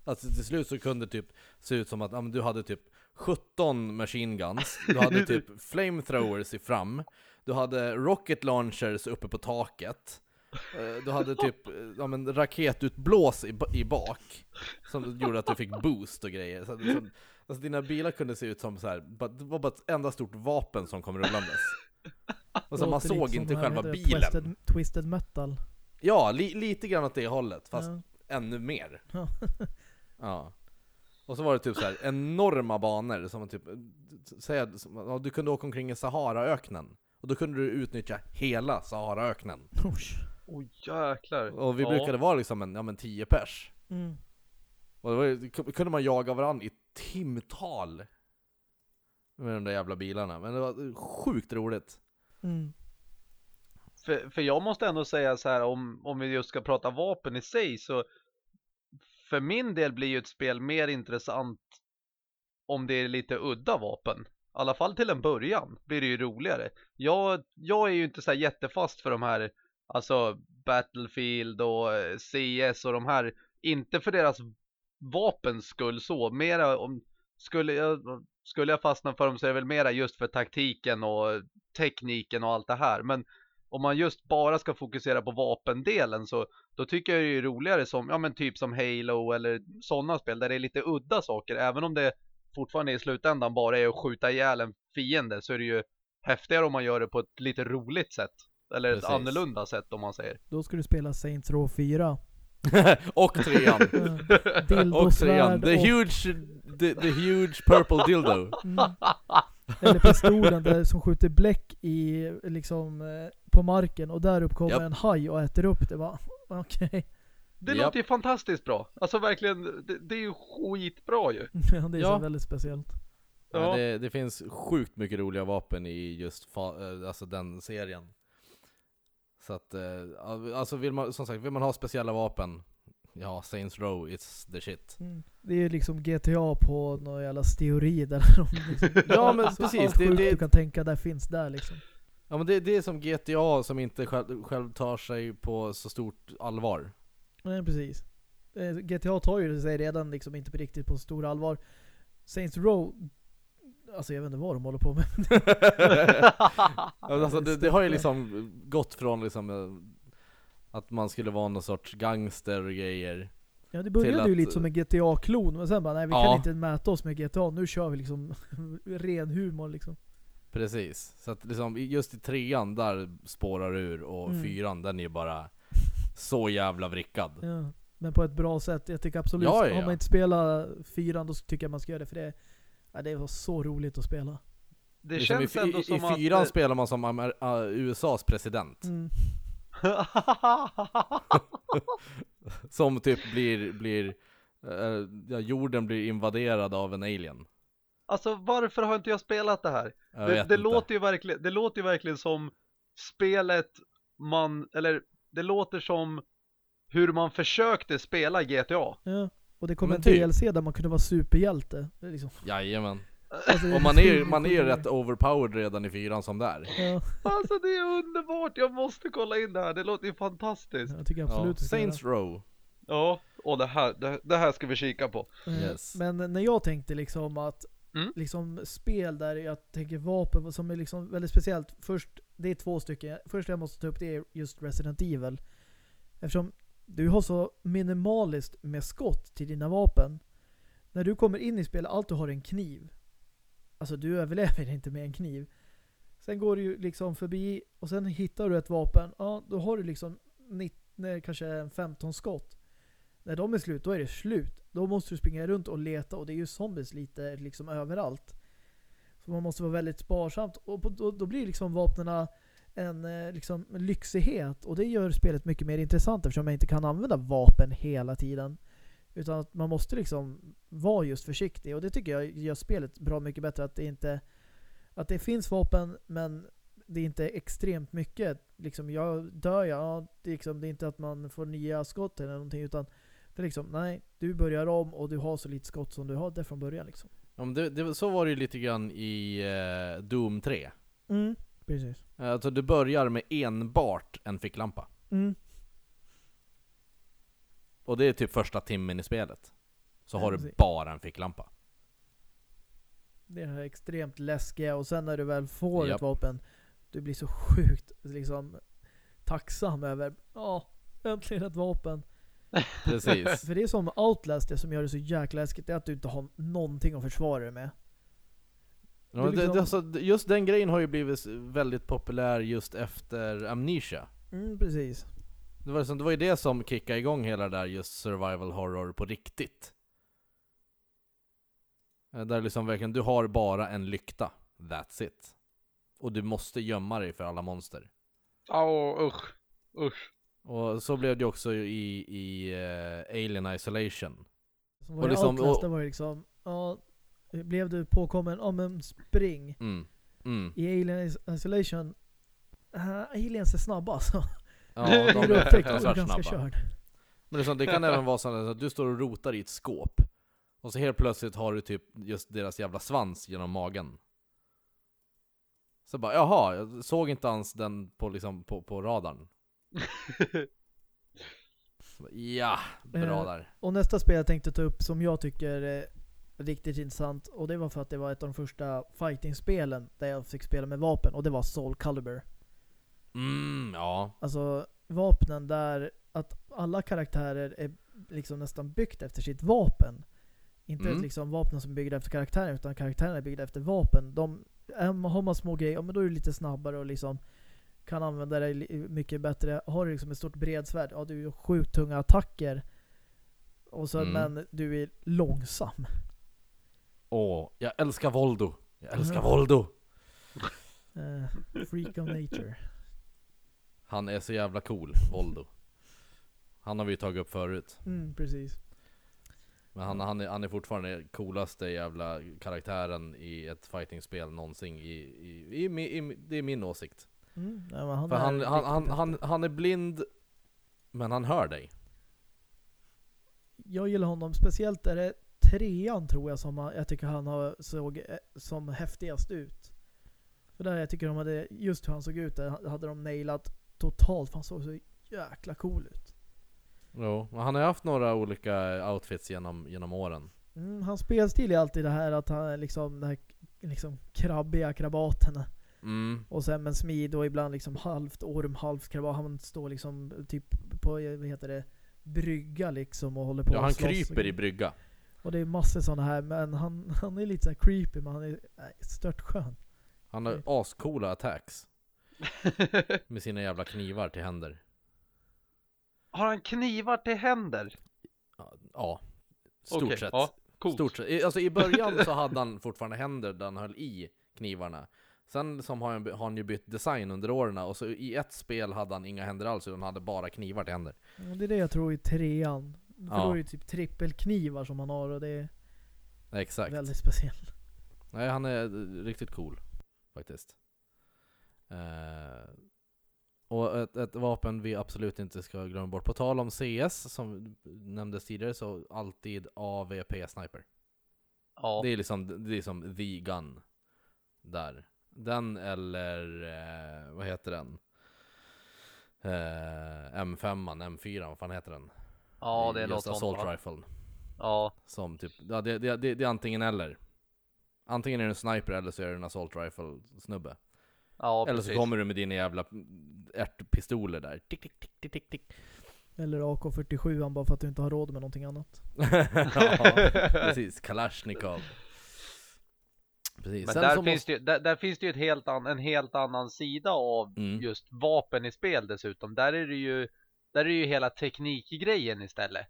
Alltså till slut så kunde det typ se ut som att ja, du hade typ 17 machine guns, du hade typ flamethrowers i fram, du hade rocket launchers uppe på taket, Eh, Du hade typ eh, ja, men raketutblås i, i bak Som gjorde att du fick boost och grejer så, så, Alltså dina bilar kunde se ut som så här, det var bara ett enda stort vapen som kom rullandes Alltså man såg inte själva heter det? bilen Twisted, twisted metal. Ja, li, lite grann åt det hållet, fast Ja. ännu mer Ja. Ja Och så var det typ så här enorma banor som typ, säg du kunde åka omkring i Saharaöknen Och då kunde du utnyttja hela Saharaöknen. Oj jäklar. Och vi Ja. brukade vara liksom en, ja men 10 pers Mm. Och det var, ju- kunde man jaga varandra i timtal Med de där jävla bilarna, men det var sjukt roligt Mm. För, för jag måste ändå säga så här om, om vi just ska prata vapen i sig så för min del blir ju ett spel mer intressant om det är lite udda vapen. I alla fall till en början blir det ju roligare. Jag, jag är ju inte så här jättefast för de här, alltså Battlefield och eh, CS och de här, inte för deras vapens skull så, mera om, skulle jag, skulle jag fastna för dem så är det väl mera just för taktiken och tekniken och allt det här. Men om man just bara ska fokusera på vapendelen så då tycker jag det är roligare som, ja men typ som Halo eller sådana spel där det är lite udda saker. Även om det fortfarande i slutändan bara är att skjuta ihjäl en fiende så är det ju häftigare om man gör det på ett lite roligt sätt. Eller Precis. ett annorlunda sätt om man säger. Då ska du spela Saints Row 4. Och trean! Ja. och trean! The och- huge, the, the huge purple dildo! Mm. Eller pistolen där som skjuter bläck i, liksom, eh, på marken och där upp kommer Japp. en haj och äter upp det. Va? Okej. Det Japp. låter ju fantastiskt bra. Alltså verkligen, det, det är ju skitbra ju. Ja, det är Ja. så väldigt speciellt. Ja. Ja. det, det finns sjukt mycket roliga vapen i just fa, eh, alltså den serien. Så att, eh, alltså vill man, som sagt, vill man ha speciella vapen, ja, Saints Row, it's the shit. Mm. Det är ju liksom GTA på någon jävla steroid eller om liksom. Ja, men precis, det- det- du kan tänka där finns där liksom. Ja men det, det är som GTA som inte själv, själv tar sig på så stort allvar. Nej, precis. Eh, GTA tar ju sig redan liksom inte på riktigt på stor allvar. Saints Row, alltså jag vet inte vad de håller på med. alltså, det, det har ju liksom gått från liksom eh, att man skulle vara någon sorts gangster och grejer. Ja det började ju att- lite som en GTA-klon, men sen bara nej vi Ja. kan inte mäta oss med GTA, nu kör vi liksom ren humor liksom. Precis. Så att liksom, just i trean där spårar det ur och Mm. fyran den är ju bara så jävla vrickad. Ja. Men på ett bra sätt. Jag tycker absolut, Ja, ja, om man inte spelar fyran då tycker jag man ska göra det, för det, ja, det var så roligt att spela. Det Liksom känns i, ändå i, som I att... fyran spelar man som Amer- äh, USAs president. Mm. Som typ blir, blir eh, ja, jorden blir invaderad av en alien. alltså varför har inte jag spelat det här? Jag Det, det, låter ju verkligen, det låter ju verkligen som spelet man, eller det låter som hur man försökte spela GTA. Ja. Och det kom Men en typ. DLC där man kunde vara superhjälte. Liksom, Jajamän. alltså, Och man är man är rätt overpowered redan i fyran som där. Ja, Alltså det är underbart, jag måste kolla in det här, det låter ju fantastiskt. jag tycker Ja, absolut göra. Saints Row. Ja, och det här, det, det här ska vi kika på. Eh, Yes. Men när jag tänkte liksom att Mm. liksom spel där jag tänker vapen som är liksom väldigt speciellt. Först, det är två stycken. Först jag måste ta upp det är just Resident Evil. Eftersom du har så minimaliskt med skott till dina vapen. När du kommer in i spelet, allt du har är en kniv. Alltså du överlever inte med en kniv. Sen går du ju liksom förbi och sen hittar du ett vapen. Ja, då har du liksom 19, nej, kanske 15 skott. När de är slut, då är det slut. Då måste du springa runt och leta och det är ju zombies lite liksom överallt. Så man måste vara väldigt sparsamt och på- då, då blir liksom vapnena en eh, liksom lyxighet och det gör spelet mycket mer intressant eftersom man inte kan använda vapen hela tiden. Utan att man måste liksom vara just försiktig och det tycker jag gör spelet bra mycket bättre att det inte att det finns vapen men det är inte extremt mycket. Liksom, jag dör jag, ja, det, är liksom, det är inte att man får nya skott eller någonting utan det är liksom, nej, du börjar om och du har så lite skott som du hade från början liksom. Ja, men det, det, så var det ju lite grann i eh, Doom 3. Mm, precis. Alltså du börjar med enbart en ficklampa. Mm. Och det är typ första timmen i spelet. Så Ja, har du bara en ficklampa. Det är extremt läskiga och sen när du väl får Japp. ett vapen, du blir så sjukt liksom tacksam över, ja, äntligen ett vapen. Precis. För det är som Outlast, det som gör det så jäkla läskigt, det är att du inte har någonting att försvara dig med. Ja, men det, liksom- det, alltså, just den grejen har ju blivit väldigt populär just efter Amnesia. Mm, precis. Det var, liksom, det var ju det som kickade igång hela det där just survival horror på riktigt. Eh, Där liksom verkligen, du har bara en lykta. That's it. Och du måste gömma dig för alla monster. Ja, usch. Usch. Och så blev det också i, i eh, Alien Isolation. Som var Och det liksom- Outlast, och- det var det liksom, ja, blev du påkommen, ja men spring. Mm. Mm. I Alien Is- Isolation, uh, aliens är snabba alltså. Ja, de är fruktansvärt ganska snabba. körd. Men det, det kan även vara så att du står och rotar i ett skåp. Och så helt plötsligt har du typ just deras jävla svans genom magen. Så bara, jaha, jag såg inte ens den på, liksom, på, på radarn. Bara, ja, bra Eh, där. Och nästa spel jag tänkte ta upp som jag tycker är riktigt intressant, och det var för att det var ett av de första fighting-spelen där jag fick spela med vapen, och det var Soul Calibur. Mm, ja. Alltså vapnen där, att alla karaktärer är liksom nästan byggt efter sitt vapen. Inte Mm. liksom vapnen som är byggda efter karaktären, utan karaktärerna är byggda efter vapen. De, har man små grejer, ja, men då är du lite snabbare och liksom kan använda det mycket bättre. Har du liksom ett stort bredsvärd, ja du har sjukt tunga attacker. Och så, Mm. Men du är långsam. Åh, jag älskar Voldo. Jag älskar. Voldo. Eh, freak of nature. Han är så jävla cool, Voldo. Han har vi ju tagit upp förut. Mm, precis. Men han, han, är, han är fortfarande coolaste jävla karaktären i ett fightingspel någonsin i, i, i, i, i Det är min åsikt. Mm, nej, men han För är han, han, riktigt han, häftig. han, han är blind, men han hör dig. Jag gillar honom, speciellt är det trean tror jag som jag tycker han har, såg eh, som häftigast ut. För där jag tycker de hade, just hur han såg ut där, hade de nailat totalt. För han såg så jäkla cool ut. Jo, men han har ju haft några olika outfits genom, genom åren. Mm, hans spelstil är alltid det här att han är liksom den här liksom krabbiga krabaterna. Mm. Och sen med smid och ibland liksom halvt orm, halvt krabat. Han står liksom typ på, vad heter det, brygga liksom och håller på Ja, han och kryper i brygga. Och det är massor sådana här, men han, han är lite så här creepy, men han är nej, stört skön. Han har ascoola attacks. Med sina jävla knivar till händer. Har han knivar till händer? Ja, Ja, stort Okej, sett. Ja, coolt. Stort sett. I- Alltså i början så hade han fortfarande händer där han höll i knivarna. Sen som har han, har han ju bytt design under åren och så i ett spel hade han inga händer alls utan hade bara knivar till händer. Och det är det jag tror i trean. För Ja. då är det typ trippelknivar som han har och det är exakt. väldigt speciellt. Nej, han är riktigt cool faktiskt. Eh, och ett, ett vapen vi absolut inte ska glömma bort. På tal om CS som nämndes tidigare så alltid AVP Sniper. Ja. Det är liksom, det är som the gun. Där. Den eller, eh, vad heter den? Eh, M5, M4, vad fan heter den? Ja, det är något sånt Assault va? rifle. Ja. Som typ, ja, det, det, det, det är antingen eller. Antingen är det en sniper eller så är det en assault rifle snubbe. Ja, eller precis. så kommer du med dina jävla ärtpistoler där. Tick, tick, tick, tick, tick, tick. Eller AK47 bara för att du inte har råd med någonting annat. ja, precis. Kalashnikov. Precis. Men Sen där finns, måste... det, ju- där, där finns det ju ett helt an, en helt annan sida av Mm. just vapen i spel dessutom. Där är det ju, där är det ju hela teknikgrejen istället.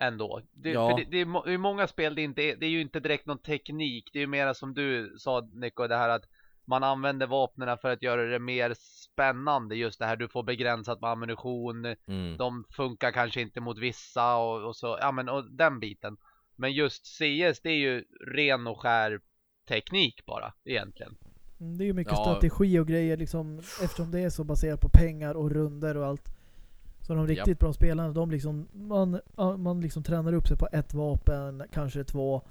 Ändå. Det, Ja. för det, det, är, det är många spel det, inte är, det är ju inte direkt någon teknik. Det är ju mera som du sa Nico, det här att man använder vapnen för att göra det mer spännande. Just det här du får begränsat med ammunition. Mm. De funkar kanske inte mot vissa och, och så, ja men och den biten. Men just CS det är ju ren och skär teknik bara egentligen. Mm, Det är ju mycket Ja. strategi och grejer liksom, eftersom det är så baserat på pengar och runder och allt. Så de riktigt bra spelarna, de liksom, man, man liksom tränar upp sig på ett vapen, kanske två.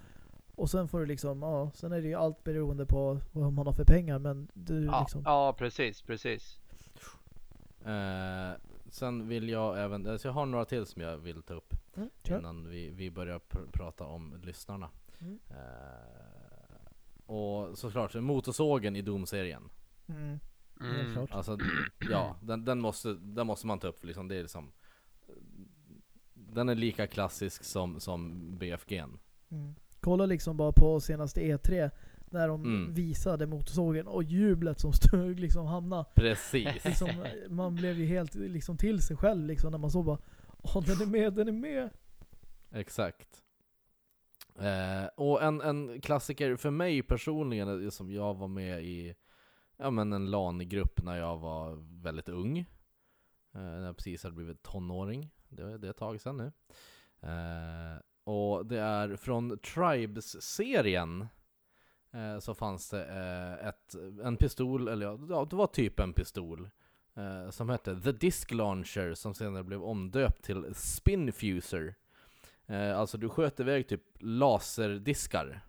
Och sen får du liksom, ja, sen är det ju allt beroende på vad man har för pengar. Men du Ja, liksom, ja precis, precis. Eh, sen vill jag även, alltså jag har några till som jag vill ta upp mm, innan vi, vi börjar pr- prata om lyssnarna. Mm. Eh, och såklart, motorsågen i Doom-serien. Mm. Mm. klart. Alltså, ja, den, den, måste, den måste man ta upp liksom, det är liksom Den är lika klassisk som, som BFG'n Mm. Kolla liksom bara på senaste E3 när de Mm. visade motorsågen och jublet som stod liksom hamna. Precis Liksom, man blev ju helt liksom till sig själv liksom när man såg bara Åh den är med, den är med! Exakt eh, Och en, en klassiker för mig personligen, det som jag var med i Ja men en LAN-grupp när jag var väldigt ung. Eh, När jag precis hade blivit tonåring. Det, det är ett tag sedan nu. Eh, Och det är från Tribes-serien eh, Så fanns det eh, ett, en pistol, eller ja, det var typ en pistol eh, Som hette The Disc Launcher som senare blev omdöpt till Spinfuser Eh, alltså du sköt iväg typ laserdiskar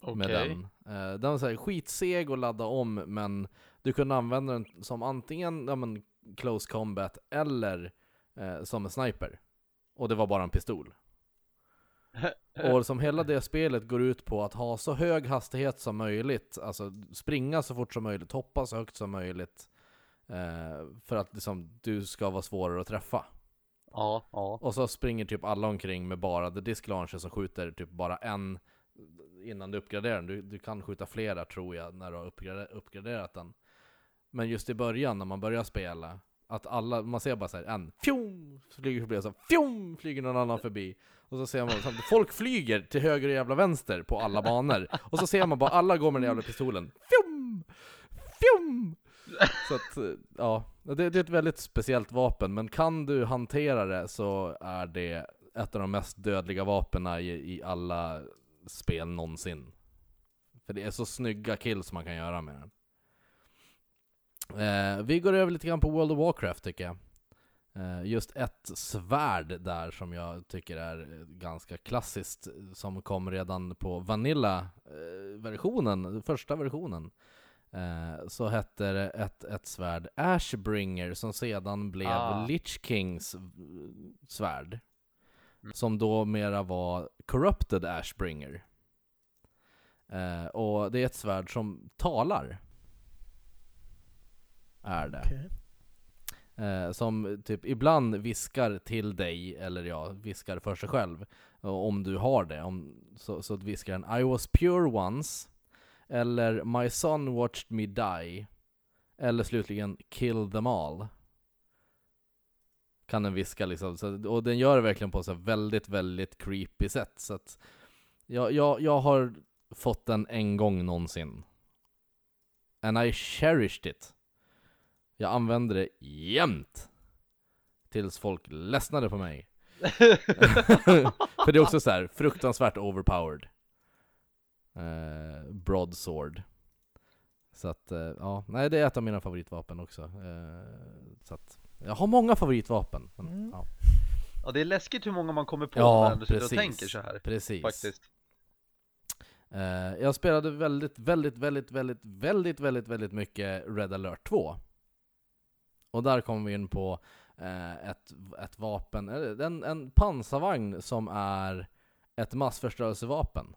med Okej. den. Eh, den var så här skitseg att ladda om, men du kunde använda den som antingen ja, men, close combat eller eh, som en sniper. Och det var bara en pistol. Och som hela det spelet går ut på att ha så hög hastighet som möjligt, alltså springa så fort som möjligt, hoppa så högt som möjligt. Eh, för att liksom, du ska vara svårare att träffa. Ja, ja. Och så springer typ alla omkring med bara the disc launcher som skjuter typ bara en innan du uppgraderar den. Du, du kan skjuta flera tror jag när du har uppgraderat, uppgraderat den. Men just i början när man börjar spela, att alla, man ser bara så här, en fjong flyger förbi och så fjong flyger någon annan förbi. Och så ser man att folk flyger till höger och jävla vänster på alla banor. Och så ser man bara alla går med den jävla pistolen. Fjong! Fjong! Så att, ja, det, det är ett väldigt speciellt vapen, men kan du hantera det så är det ett av de mest dödliga vapnen i, i alla spel någonsin. För det är så snygga kills man kan göra med den. Eh, vi går över lite grann på World of Warcraft tycker jag. Eh, just ett svärd där som jag tycker är ganska klassiskt, som kom redan på Vanilla-versionen, första versionen. Eh, så hette det ett, ett svärd Ashbringer som sedan blev Ah. Lich Kings eh, svärd. Mm. Som då mera var Corrupted Ashbringer. Eh, och det är ett svärd som talar. Är det. Okej. Eh, som typ ibland viskar till dig, eller ja, viskar för sig själv. Och om du har det, om, så, så viskar den I was pure once. Eller My son watched me die. Eller slutligen Kill them all. Kan den viska liksom. Så, och den gör det verkligen på så väldigt, väldigt creepy sätt. Så att jag, jag, jag har fått den en gång någonsin. And I cherished it. Jag använde det jämt. Tills folk ledsnade på mig. För det är också så här fruktansvärt overpowered. Eh, broadsword. Så att, eh, ja, nej det är ett av mina favoritvapen också. Eh, så att, jag har många favoritvapen. Men, Mm. ja. Ja, det är läskigt hur många man kommer på Ja, när man sitter och tänker så här. Precis. Faktiskt. Eh, jag spelade väldigt, väldigt, väldigt, väldigt, väldigt, väldigt, väldigt mycket Red alert 2. Och där kommer vi in på eh, ett, ett vapen, eller en, en pansarvagn som är ett massförstörelsevapen.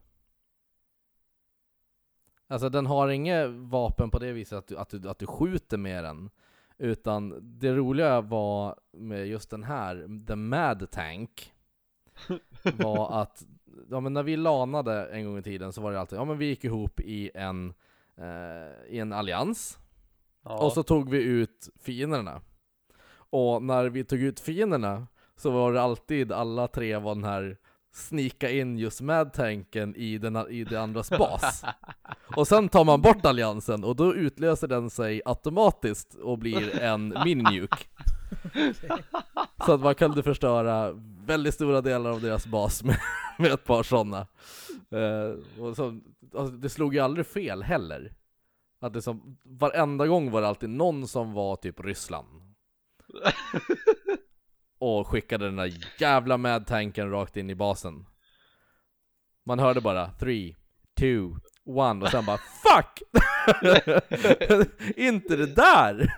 Alltså den har inget vapen på det viset att du, att du, att du skjuter med den. Utan det roliga var med just den här, The Mad Tank, var att ja, men när vi lanade en gång i tiden så var det alltid, ja men vi gick ihop i en, eh, i en allians, Ja. och så tog vi ut fienderna. Och när vi tog ut fienderna så var det alltid alla tre var den här snika in just med tanken i, den, i det andras bas. Och sen tar man bort alliansen och då utlöser den sig automatiskt och blir en mininuke. Så att man kunde förstöra väldigt stora delar av deras bas med, med ett par sådana. Eh, och så, alltså, det slog ju aldrig fel heller. Att det som, varenda gång var det alltid någon som var typ Ryssland. Och skickade den där jävla med-tanken rakt in i basen. Man hörde bara 3, 2, 1 och sen bara FUCK! Inte det där!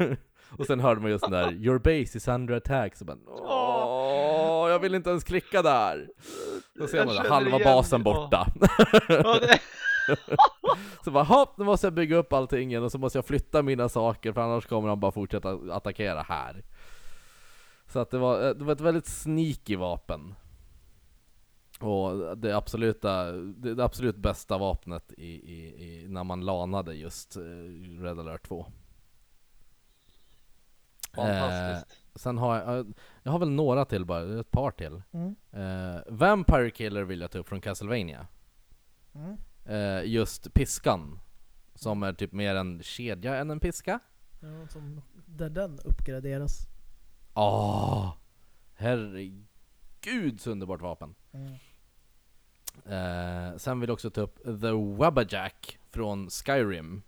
Och sen hörde man just den där 'Your base is under attack' så bara Åh, jag vill inte ens klicka där! Då ser man halva basen borta. Så bara hopp, nu måste jag bygga upp allting igen och så måste jag flytta mina saker för annars kommer han bara fortsätta attackera här. Så att det var, det var ett väldigt sneaky vapen. Och det absoluta, det, det absolut bästa vapnet i, i, i, när man lanade just eh, Red alert 2. Fantastiskt. Eh, sen har jag, eh, jag har väl några till bara, ett par till. Mm. Eh, Vampire Killer vill jag ta upp från Castlevania. Mm. Eh, just piskan. Som är typ mer en kedja än en piska. Ja, som, där den uppgraderas. Åh! herregud så underbart vapen. Mm. Eh, sen vill jag också ta upp The Wabbajack från Skyrim.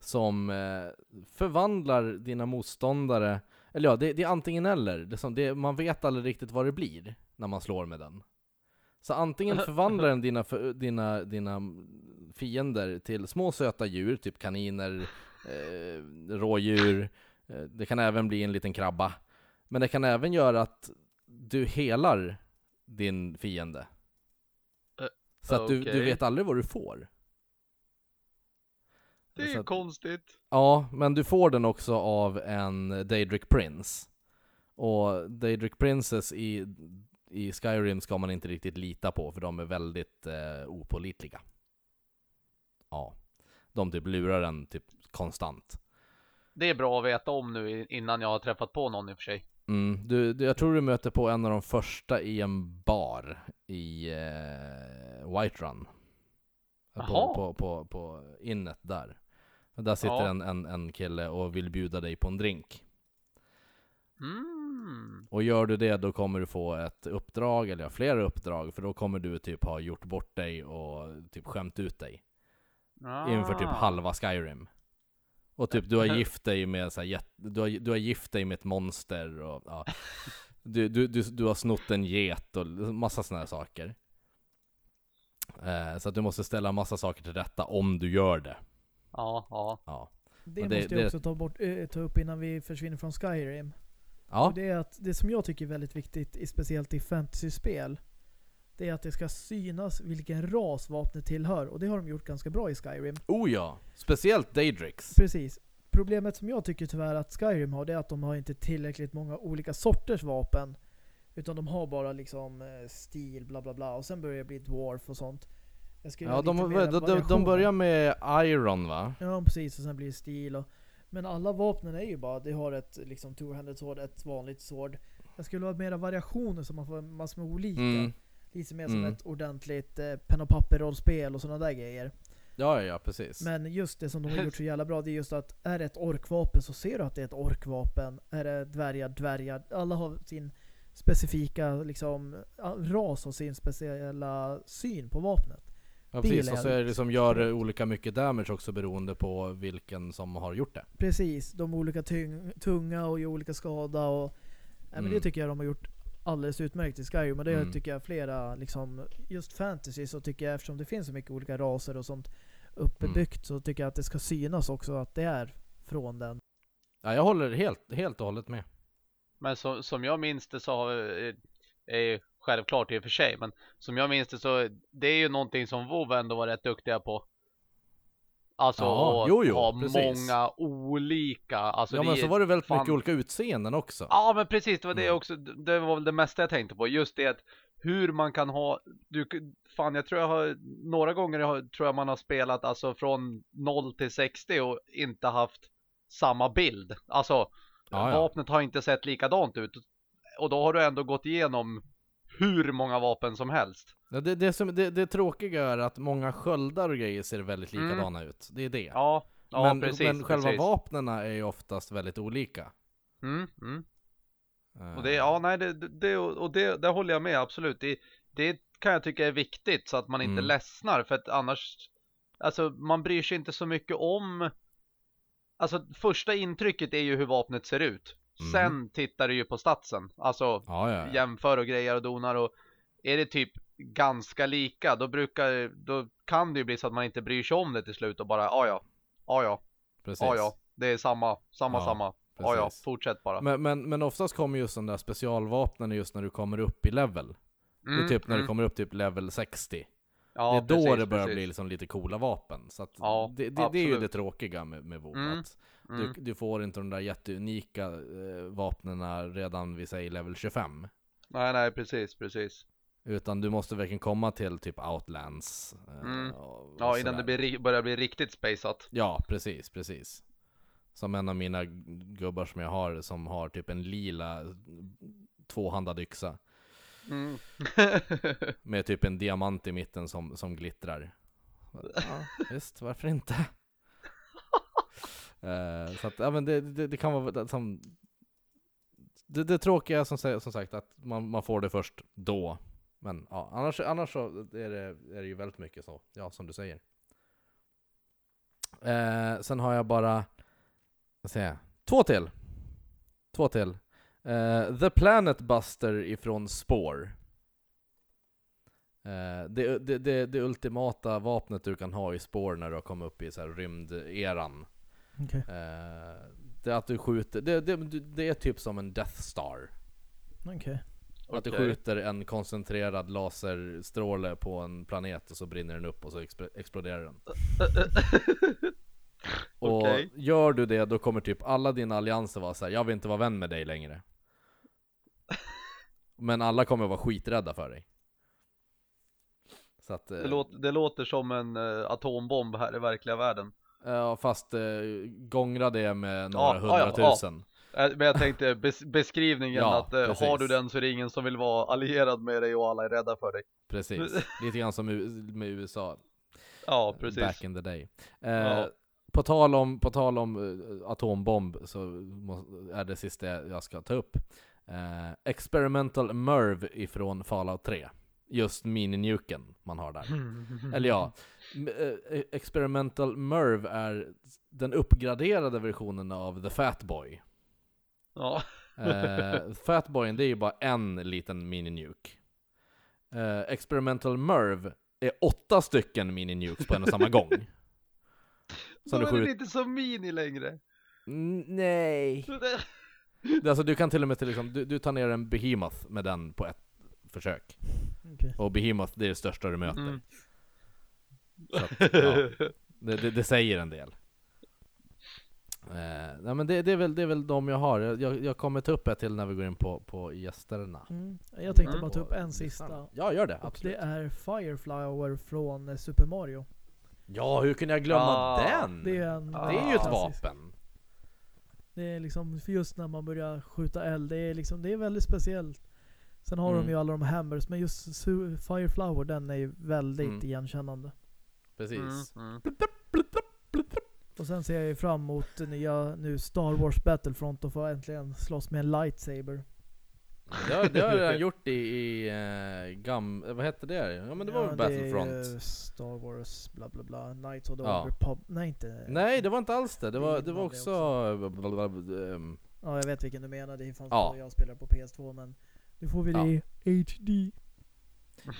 Som eh, förvandlar dina motståndare, eller ja, det, det är antingen eller. Det är som, det, man vet aldrig riktigt vad det blir när man slår med den. Så antingen förvandlar den dina, för, dina, dina fiender till små söta djur, typ kaniner, eh, rådjur, det kan även bli en liten krabba. Men det kan även göra att du helar din fiende. Eh, Så att du, du okej. vet aldrig vad du får. Det är ju konstigt. Ja, men du får den också av en Daedric Prince. Och Daedric Princess i, i Skyrim ska man inte riktigt lita på, för de är väldigt eh, opålitliga. Ja. De typ lurar en typ konstant. Det är bra att veta om nu innan jag har träffat på någon i och för sig. Mm, du, du, jag tror du möter på en av de första i en bar i eh, Whiterun. På, Jaha. på, på, på innet där. Där sitter Ja. en, en, en kille och vill bjuda dig på en drink. Mm. Och gör du det då kommer du få ett uppdrag, eller ja, flera uppdrag, för då kommer du typ ha gjort bort dig och typ skämt ut dig. Inför typ Ah. halva Skyrim. Och typ du har gift dig med så här, du, har, du har gift dig med ett monster och ja. du, du, du, du har snott en get och massa sådana här saker. Eh, så att du måste ställa massa saker till rätta om du gör det. Ja, ja. Ja. Det, det- måste jag det- också ta, bort, eh, ta upp innan vi försvinner från Skyrim. Ja, Och det är att det som jag tycker är väldigt viktigt, i, speciellt i fantasyspel, det är att det ska synas vilken ras vapnet tillhör. Och det har de gjort ganska bra i Skyrim. oh ja. Speciellt Daedrix. Precis. Problemet som jag tycker tyvärr att Skyrim har, det är att de har inte tillräckligt många olika sorters vapen. Utan de har bara liksom eh, stil, bla bla bla. Och sen börjar det bli dwarf och sånt. Ja, de, de, de, de, börjar med Iron va? Ja precis, och sen blir det stil och... Men alla vapnen är ju bara, det har ett liksom two-handed sword, ett vanligt sword. Jag skulle ha mera variationer så man får massor med olika. Mm. Lite mer som Mm. ett ordentligt eh, penna och papper-rollspel och sådana där grejer. Ja, ja, precis. Men just det som de har gjort så jävla bra, det är just att är det ett orkvapen så ser du att det är ett orkvapen. Är det dvärgar, dvärgar. Alla har sin specifika liksom, ras och sin speciella syn på vapnet. Ja precis, och så är det som gör olika mycket damage också beroende på vilken som har gjort det. Precis, de olika tyng, tunga och gör olika skada och... Men Mm. det tycker jag de har gjort alldeles utmärkt i Skyrim och det Mm. tycker jag flera, liksom, just fantasy så tycker jag eftersom det finns så mycket olika raser och sånt uppbyggt Mm. så tycker jag att det ska synas också att det är från den. Ja, jag håller helt, helt och hållet med. Men så, som jag minns det så har, är är ju självklart i och för sig, men som jag minns det så det är ju någonting som WoW ändå var rätt duktiga på. Alltså Ja, jo, jo, ha precis. många olika, alltså ja men så var det väldigt fan- mycket olika utseenden också. Ja men precis, det var det Mm. också, det var väl det mesta jag tänkte på. Just det att hur man kan ha, du, fan jag tror jag har, några gånger har, tror jag man har spelat alltså från 0 till 60 och inte haft samma bild. Alltså Ja, ja. vapnet har inte sett likadant ut. Och då har du ändå gått igenom hur många vapen som helst. Ja, det, det, som, det, det tråkiga är att många sköldar och grejer ser väldigt Mm. likadana ut. Det är det. Ja, ja men, precis. men själva precis. vapnena är ju oftast väldigt olika. Mm, mm. Eh, Och det, ja nej det, det- och det, det håller jag med absolut. Det, det kan jag tycka är viktigt så att man inte Mm. ledsnar för att annars, alltså man bryr sig inte så mycket om, alltså första intrycket är ju hur vapnet ser ut. Mm. Sen tittar du ju på statsen, alltså Ja, ja, ja. jämför och grejer och donar och är det typ ganska lika då brukar, då kan det ju bli så att man inte bryr sig om det till slut och bara, ja ja, ja ja, Precis. ja ja, det är samma, samma, Ja, samma, ja ja, precis. fortsätt bara. Men, men, men oftast kommer just de där specialvapnen just när du kommer upp i level. Mm, typ när mm. du kommer upp typ level 60. Ja, det är då precis, det börjar precis. bli liksom lite coola vapen. Så Ja, det, det, det är ju det tråkiga med, med WoW. Mm, Mm. du, du får inte de där jätteunika eh, vapnena redan vid säg level 25. Nej, nej, precis, precis. Utan du måste verkligen komma till typ Outlands. eh, Mm. och- och Ja, innan det blir, börjar bli riktigt spaceat. Ja, precis, precis. Som en av mina gubbar som jag har, som har typ en lila tvåhandad yxa. Mm. Med typ en diamant i mitten som, som glittrar. Ja, visst, varför inte? Eh, så att, ja men det, det, det kan vara det- som... Det, det tråkiga som, som sagt att man, man får det först då. Men ja, annars, annars så är det, är det ju väldigt mycket så, ja som du säger. Eh, sen har jag bara, vad säger jag, två till. Två till. Eh, The Planet Buster ifrån Spore. Eh, det, det, det, det ultimata vapnet du kan ha i spår när du har kommit upp i så här rymderan. Okej. Eh, det är att du skjuter, det, det, det är typ som en Death Star. Okej. Att du skjuter en koncentrerad laserstråle på en planet och så brinner den upp och så expl- exploderar den. Och Okej. gör du det då kommer typ alla dina allianser vara såhär, jag vill inte vara vän med dig längre. Men alla kommer vara skiträdda för dig. Så att, eh, Det, låter, det låter som en eh, atombomb här i verkliga världen. ja fast eh, gångra det med några Ja, ja, ja, hundratusen. Eh, Men jag tänkte bes beskrivningen Ja, att precis. har du den så är det ingen som vill vara allierad med dig och alla är rädda för dig. Precis, lite grann som med USA Ja, precis. back in the day. Eh, Ja. På tal om, på tal om atombomb så är det sista jag ska ta upp. Eh, Experimental Merv ifrån Fallout 3. Just mininuken man har där. Eller ja, eh, Experimental Merv är den uppgraderade versionen av The Fatboy. Ja. Eh, Fatboyen det är ju bara en liten mininuke. Eh, Experimental Merv är åtta stycken mininukes på en och samma gång. Då är den skjuter... inte så mini längre. Mm, nej. Alltså du kan till och med till liksom, du, du tar ner en Behemoth med den på ett försök. Okej. Och Behemoth det är det största du möter. Mm. Så att, ja, det, det, det säger en del. Eh, nej men det, det, är väl, det är väl de jag har. Jag, jag, kommer ta upp ett till när vi går in på, på gästerna. Mm. Jag tänkte Mm. bara ta upp en sista. Ja, gör det. Och Absolut. det är Fireflower från Super Mario. Ja, hur kunde jag glömma Ah, den? Det är, en, Det är ju ett vapen. Det är liksom, för just när man börjar skjuta eld, det är liksom, det är väldigt speciellt. Sen har Mm. de ju alla de hammers, men just Fireflower, den är ju väldigt Mm. igenkännande. Precis. Mm, mm. Och sen ser jag ju fram emot nya nu Star Wars Battlefront och få äntligen slåss med en lightsaber. Det har, det har jag redan gjort i, i uh, gam... Vad hette det? Ja men det var väl Battlefront? Det är Star Wars bla bla bla, Knights of the Ja. Old Repub- Nej inte... Nej, det var inte alls det. Det var, Det var det också... blablabla, ehm, Ja jag vet vilken du menar, det fanns Ja. jag spelar på PS2 men nu får vi det i HD.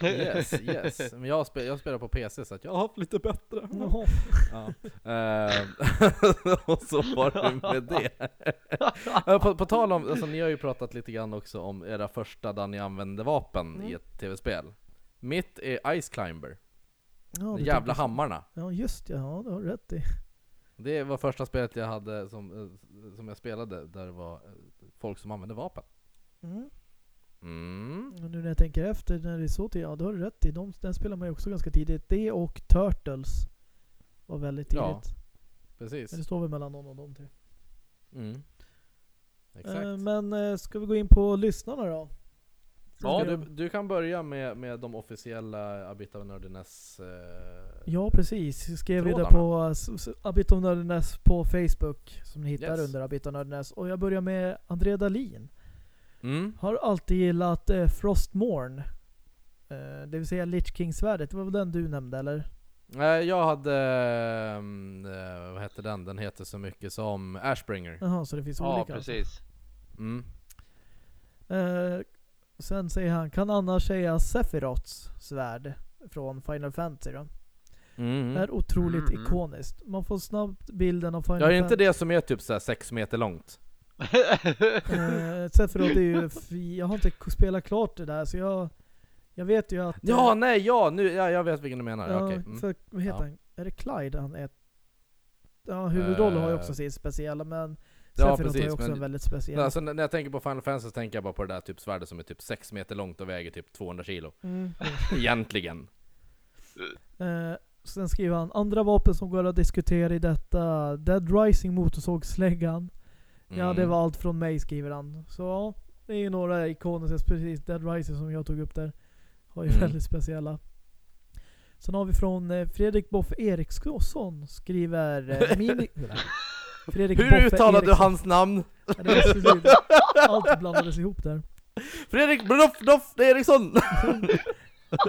Yes, yes. Men jag, spel, jag spelar på PC så att jag har haft lite bättre. Jaha. Ja. Ehm, och så var det med det. På, på tal om, alltså ni har ju pratat lite grann också om era första där ni använde vapen Mm. i ett tv-spel. Mitt är Ice Climber. Ja, De jävla så. hammarna. Ja just det, ja du har rätt i. Det var första spelet jag hade som, eh, som jag spelade där det var eh, folk som använde vapen. Mm. Mm. Och nu när jag tänker efter, när det är så till, ja du har rätt i. De, den spelar man ju också ganska tidigt. Det och Turtles var väldigt tidigt. Ja, Precis. Men det står väl mellan någon av dem tre. Mm. Exakt. Eh, men eh, ska vi gå in på lyssnarna då? Ja, du, jag- du kan börja med, med de officiella A Bit of Nerdiness eh, Ja precis, skrev vi det Trådarna. på Abit of Nerdness på Facebook som ni hittar Yes. under Abit of Nerdness. Och jag börjar med André Dahlin. Mm. Har alltid gillat eh, Frostmourne. Eh, det vill säga Lich King-svärdet. Det var väl den du nämnde eller? Nej, Jag hade, ehm, eh, vad hette den? Den heter så mycket som Ashbringer. Jaha, så det finns Ja, olika alltså. precis. Mm. Eh, sen säger han, kan annars säga Sephiroths svärd från Final Fantasy då. Mm. Är otroligt Mm, ikoniskt. Man får snabbt bilden av Final Ja, är inte Fantasy. det som är typ såhär sex meter långt? Eh, Sephiroth är ju, jag har inte spelat klart det där så jag, Jag vet ju att... Ja, eh, nej, ja, nu, ja, jag vet vilken du menar. ja, Okej. Mm. för, vad heter Ja. han? Är det Clyde han är? Ja, huvudrollen har ju också Eh, sin speciella, men Ja, Sephiroth har ju precis, också men- en väldigt speciell. Alltså, när jag tänker på Final Fantasy så tänker jag bara på det där typ svärdet som är typ 6 meter långt och väger typ 200 kilo. Mm. Egentligen. Eh, sen skriver han, andra vapen som går att diskutera i detta, Dead Rising Ja det Mm. var allt från mig skriver han. Så ja, det är ju några ikoner, precis Dead Rising som jag tog upp där. Har ju Mm. väldigt speciella. Sen har vi från eh, Fredrik Boff Eriksson skriver eh, mini... Fredrik Hur Boffe uttalar du hans namn? Ja, det var precis, allt blandades ihop där. Fredrik Bloff Doff Eriksson!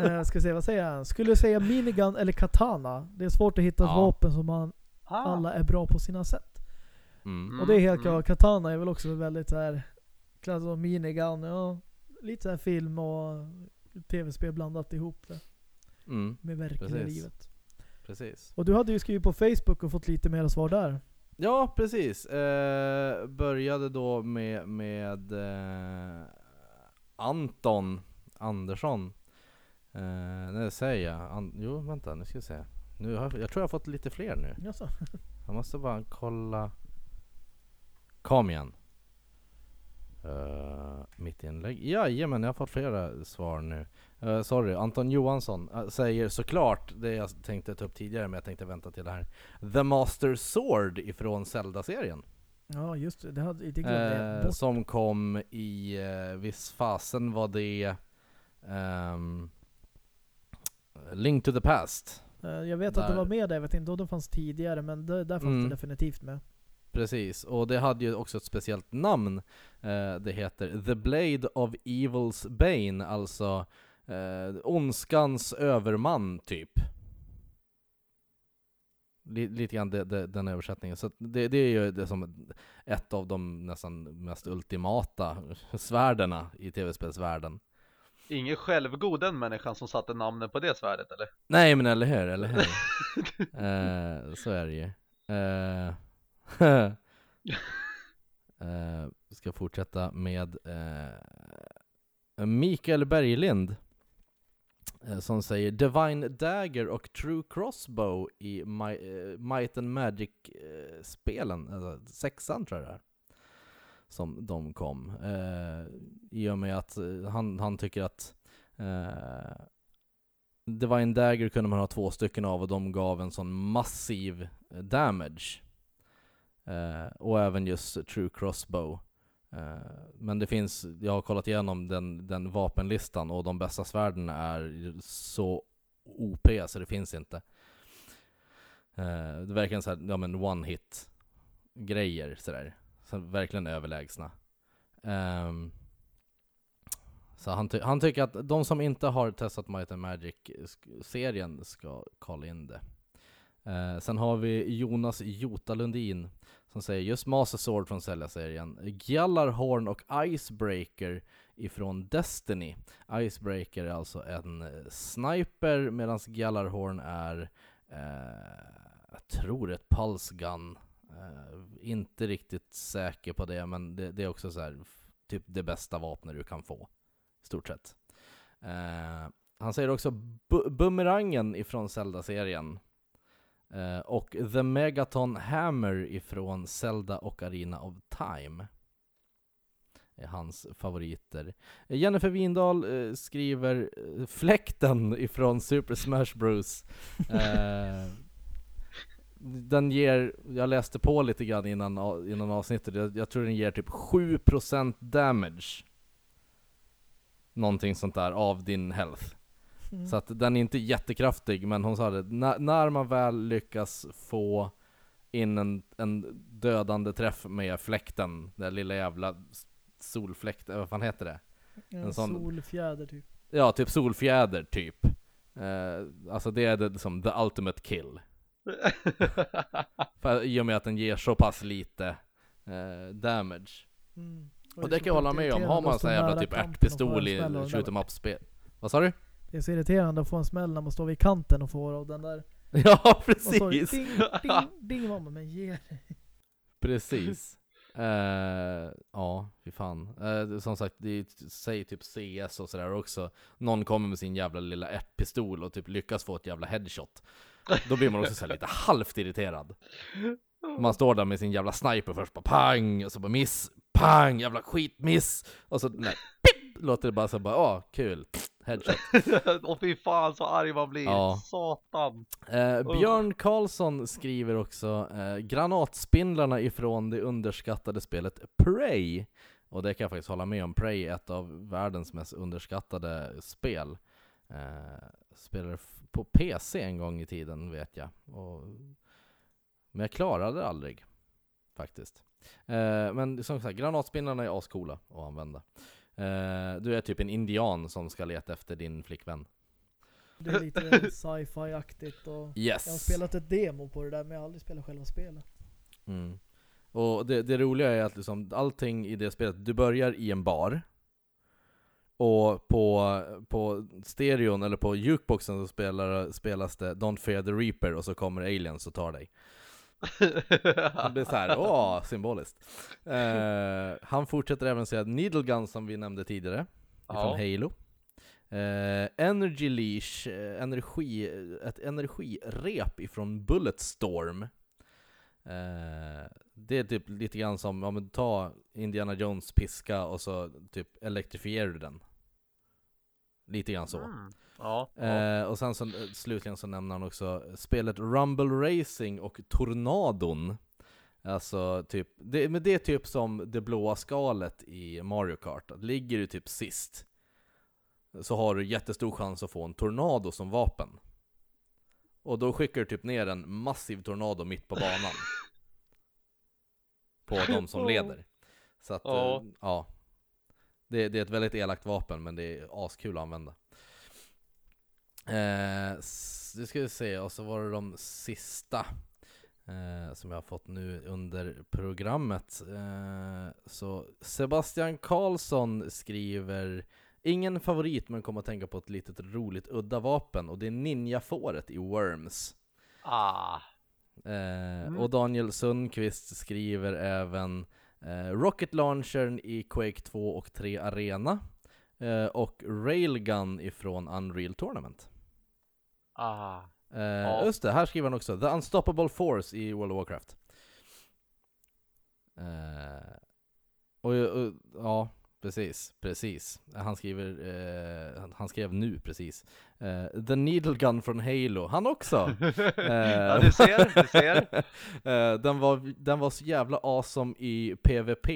Eh, ska se, vad säger han? Skulle säga minigun eller katana. Det är svårt att hitta ett Ja. vapen som man, Ah. alla är bra på sina sätt. Mm. Och det är helt Mm, klart, katana är väl också väldigt så här klass som minigun, ja. Lite så här film och tv-spel blandat ihop det Mm. med verkliga Precis. livet. Precis. Och du hade ju skrivit på Facebook och fått lite mer svar där. Ja, precis. Eh, började då med, med eh, Anton Andersson. Eh, nej, säger jag. An- jo, vänta, nu ska vi se. Nu har, jag jag tror jag har fått lite fler nu. Jaså? Jag måste bara kolla. Kom igen. Uh, mitt inlägg. Jajamän, jag har fått flera svar nu. Eh, sorry, Anton Johansson eh, säger såklart det jag tänkte ta upp tidigare men jag tänkte vänta till det här. The Master Sword ifrån Zelda-serien. Ja just det, det, hade, det glömde jag som kom i eh, viss fasen var det ehm, Link to the Past. Jag vet att det där- var med där, jag vet inte om det fanns tidigare men det, där fanns Mm. det definitivt med. Precis, och det hade ju också ett speciellt namn. Eh, det heter The Blade of Evil's Bane, alltså eh, ondskans överman typ. Li- lite grann det, det, den översättningen. Så det, det är ju det som ett av de nästan mest ultimata svärdena i tv-spelsvärlden. Ingen självgod den människan som satte namnet på det svärdet eller? Nej men eller hur, eller hur? eh, så är det ju. Eh, eh, vi ska fortsätta med eh, Mikael Berglind eh, som säger Divine Dagger och True Crossbow i My, eh, Might and Magic-spelen, eh, alltså sexan tror jag det är, som de kom. Eh, I och med att eh, han, han tycker att eh, Divine Dagger kunde man ha två stycken av och de gav en sån massiv eh, damage. Eh, och även just True Crossbow. Eh, men det finns, jag har kollat igenom den, den vapenlistan och de bästa svärden är så OP så det finns inte. Eh, det är verkligen såhär, ja men one hit grejer sådär. Så verkligen överlägsna. Ehm, så han, ty- han tycker att de som inte har testat Might and Magic-serien ska kolla in det. Eh, sen har vi Jonas Jota Lundin som säger just Master Sword från Zelda-serien. Gjallarhorn och Icebreaker ifrån Destiny. Icebreaker är alltså en eh, sniper medan Gjallarhorn är, eh, jag tror ett pulse gun. Eh, inte riktigt säker på det men det, det är också så här, typ det bästa vapnet du kan få i stort sett. Eh, han säger också bumerangen ifrån Zelda-serien. Eh, och The Megaton Hammer ifrån Zelda och Arena of Time. Är hans favoriter. Jennifer Windahl eh, skriver eh, Fläkten ifrån Super Smash Bros. Den ger, jag läste på lite grann innan, innan avsnittet, jag, jag tror den ger typ 7% damage någonting sånt där av din health. Mm. Så att den är inte jättekraftig, men hon sa det, när, när man väl lyckas få in en, en dödande träff med fläkten, den lilla jävla s- solfläkt, eh, vad fan heter det? en en sån- solfjäder typ. Ja, typ solfjäder typ. Eh, alltså det är det som the ultimate kill. För, I och med att den ger så pass lite eh, damage. Mm. Och det kan jag hålla med om, har man här jävla typ ärtpistol i shoot em up-spel. Vad sa du? Det är så irriterande att få en smäll när man står vid kanten och får av den där. Ja Och så precis! ding, ding, ding, mamma, men ge dig. Precis. Eh, ja, fy fan. Eh, som sagt, det säger typ CS och sådär också. Någon kommer med sin jävla lilla ärtpistol och typ lyckas få ett jävla headshot. Då blir man också så lite halvt irriterad. Man står där med sin jävla sniper först, bara pang, och så bara miss, pang, jävla skitmiss. Och så nej, låter det bara så bara, åh, kul, headshot. Och fy fan så arg man blir. Ja. Satan. Eh, Björn Karlsson skriver också eh, granatspindlarna ifrån det underskattade spelet Prey. Och det kan jag faktiskt hålla med om. Prey är ett av världens mest underskattade spel. Eh, spelade på PC en gång i tiden vet jag. Och, men jag klarade det aldrig. Faktiskt. Eh, men som sagt, granatspindlarna är ascoola att använda. Eh, du är typ en indian som ska leta efter din flickvän. Det är lite sci-fi-aktigt och Yes! jag har spelat ett demo på det där men jag har aldrig spelat själva spelet. Mm. Och det, det roliga är att liksom allting i det spelet, du börjar i en bar och på, på stereon eller på jukeboxen så spelar, spelas det Don't Fear the Reaper och så kommer aliens och tar dig. Det blir såhär, åh, symboliskt. Eh, han fortsätter även säga Needle Gun som vi nämnde tidigare, Ja. från Halo. Eh, energy Leash, eh, energi, ett energirep ifrån Bulletstorm. Eh, det är typ lite grann som, ja men ta Indiana Jones piska och så typ elektrifierar du den. Lite grann så. Mm. Ja. ja. Eh, och sen så, eh, slutligen så nämner han också spelet Rumble Racing och Tornadon. Alltså typ, det, men det är typ som det blåa skalet i Mario Kart. Ligger du typ sist så har du jättestor chans att få en tornado som vapen. Och då skickar du typ ner en massiv tornado mitt på banan. på de som leder. Så att, Ja. ja. ja. Det, det är ett väldigt elakt vapen men det är askul att använda. Eh, s- nu ska vi se, och så var det de sista eh, som jag har fått nu under programmet. Eh, så Sebastian Karlsson skriver Ingen favorit men kommer att tänka på ett litet roligt udda vapen och det är ninjafåret i Worms. Ah. Eh, Och Daniel Sundqvist skriver även eh, Rocket Launchern i Quake 2 och 3 Arena eh, och Railgun ifrån Unreal Tournament. Ah. Eh, Ja. Just det, här skriver han också The Unstoppable Force i World of Warcraft. Eh, och, och ja, precis, precis. Han skriver, eh, han- skrev nu precis. Eh, The Needle Gun från Halo, han också! ja, du ser, du ser. Eh, den, var, den var så jävla awesome i PVP.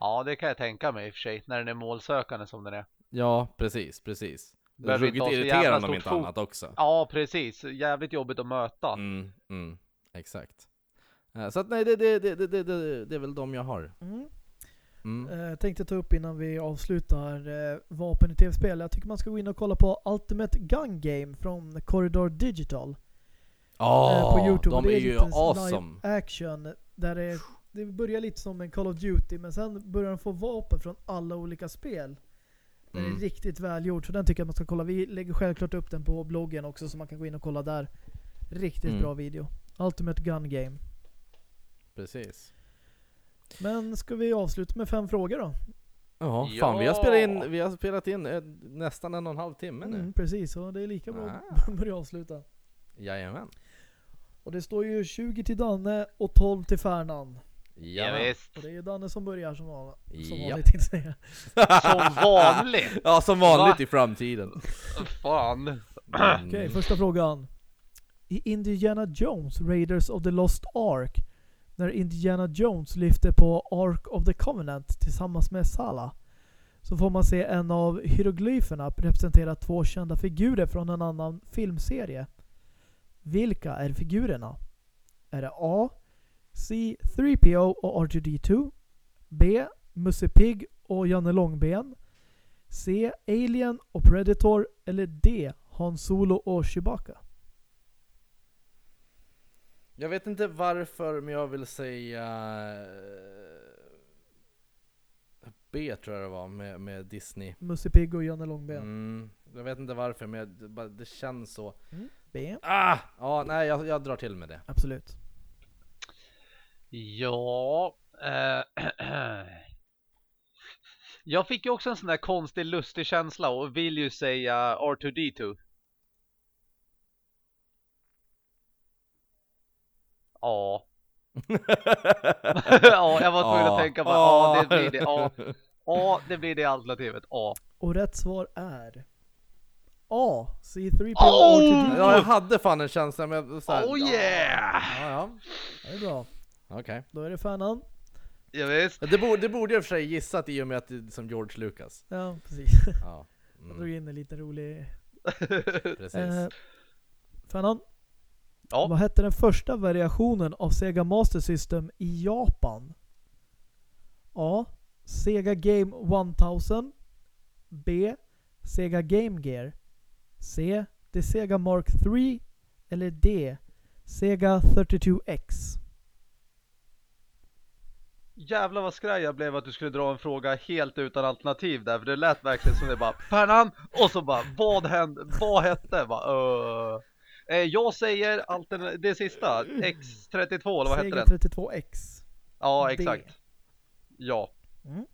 Ja, det kan jag tänka mig i och för sig, när den är målsökande som den är. Ja, precis, precis. Behöver Ruggigt irriterande om inte annat också. Ja, precis. Jävligt jobbigt att möta. Mm, mm, exakt. Eh, så att nej, det, det, det, det, det, det, är väl de jag har. Mm. Mm. Eh, tänkte ta upp innan vi avslutar eh, vapen i tv-spel. Jag tycker man ska gå in och kolla på Ultimate Gun Game från Corridor Digital. Ja, eh, på Youtube. De det är ju awesome. Action. Där det, det börjar lite som en Call of Duty men sen börjar de få vapen från alla olika spel. Den Mm. är riktigt välgjord så den tycker jag man ska kolla. Vi lägger självklart upp den på bloggen också så man kan gå in och kolla där. Riktigt Mm. bra video. Ultimate Gun Game. Precis. Men ska vi avsluta med fem frågor då? Ja, fan vi har Ja. spelat in, vi har spelat in eh, nästan en och en halv timme nu. Mm, precis, så det är lika bra Ah. att börja avsluta. Jajamän. Och det står ju 20 till Danne och 12 till Färnan. Ja, Jajamän. Och det är ju Danne som börjar som, van, som Japp. vanligt säga. Som vanligt. Ja, som vanligt Va? i framtiden. Fan. Mm. Okej, första frågan. I Indiana Jones Raiders of the Lost Ark, när Indiana Jones lyfter på Ark of the Covenant tillsammans med Sala, så får man se en av hieroglyferna representera två kända figurer från en annan filmserie. Vilka är figurerna? Är det A. C3PO och R2D2 B. Musse Pigg och Janne Långben C. Alien och Predator eller D. Han Solo och Chewbacca? Jag vet inte varför, men jag vill säga eh, B tror jag det var, med, med Disney. Musse Pigg och Janne Långben. Mm, jag vet inte varför, men jag, det, känns så. B. Ah! Ja, nej jag, jag drar till med det. Absolut. Ja. Eh, jag fick ju också en sån där konstig lustig känsla och vill ju säga R2D2. Ja. ja, jag var tvungen att tänka på ja, det blir det. Ja. ja, det blir det alternativet. Ja. Och rätt svar är A. C3PO Oh! R2D2. Ja, jag hade fan en känsla men så här, Oh yeah! Ja, ja. Det är bra. Okej. Då är det fanan. Ja, visst. Det borde, det borde jag i och för sig gissat i och med att det är som George Lucas. Ja, precis. Ja. Jag drog Mm, in en liten rolig... precis. Eh, fanan. Ja. Vad hette den första variationen av Sega Master System i Japan? A. Sega Game 1000 B. Sega Game Gear C. The Sega Mark 3 eller D. Sega 32X Jävlar vad skraj jag blev att du skulle dra en fråga helt utan alternativ där för det lät verkligen som det bara Fernan och så bara vad hände, vad hette? Bara, uh. eh, jag säger altern- det sista, X32 eller vad hette den? 32X Ja D. exakt. Ja. Mm.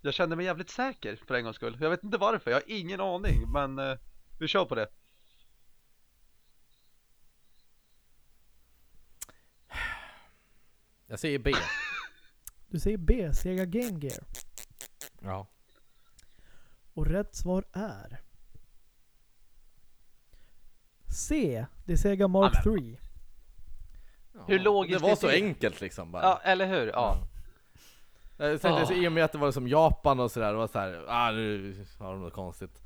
Jag kände mig jävligt säker för en gångs skull. Jag vet inte varför, jag har ingen aning men eh, vi kör på det. Jag säger B. Du säger B. Sega Game Gear Ja. Och rätt svar är C. The Sega Mark Ja, 3 Hur logiskt Det var är så det? enkelt liksom bara. Ja, eller hur? Ja. Jag tänkte, så I och med att det var som Japan och sådär, det var såhär, ah nu har de något konstigt.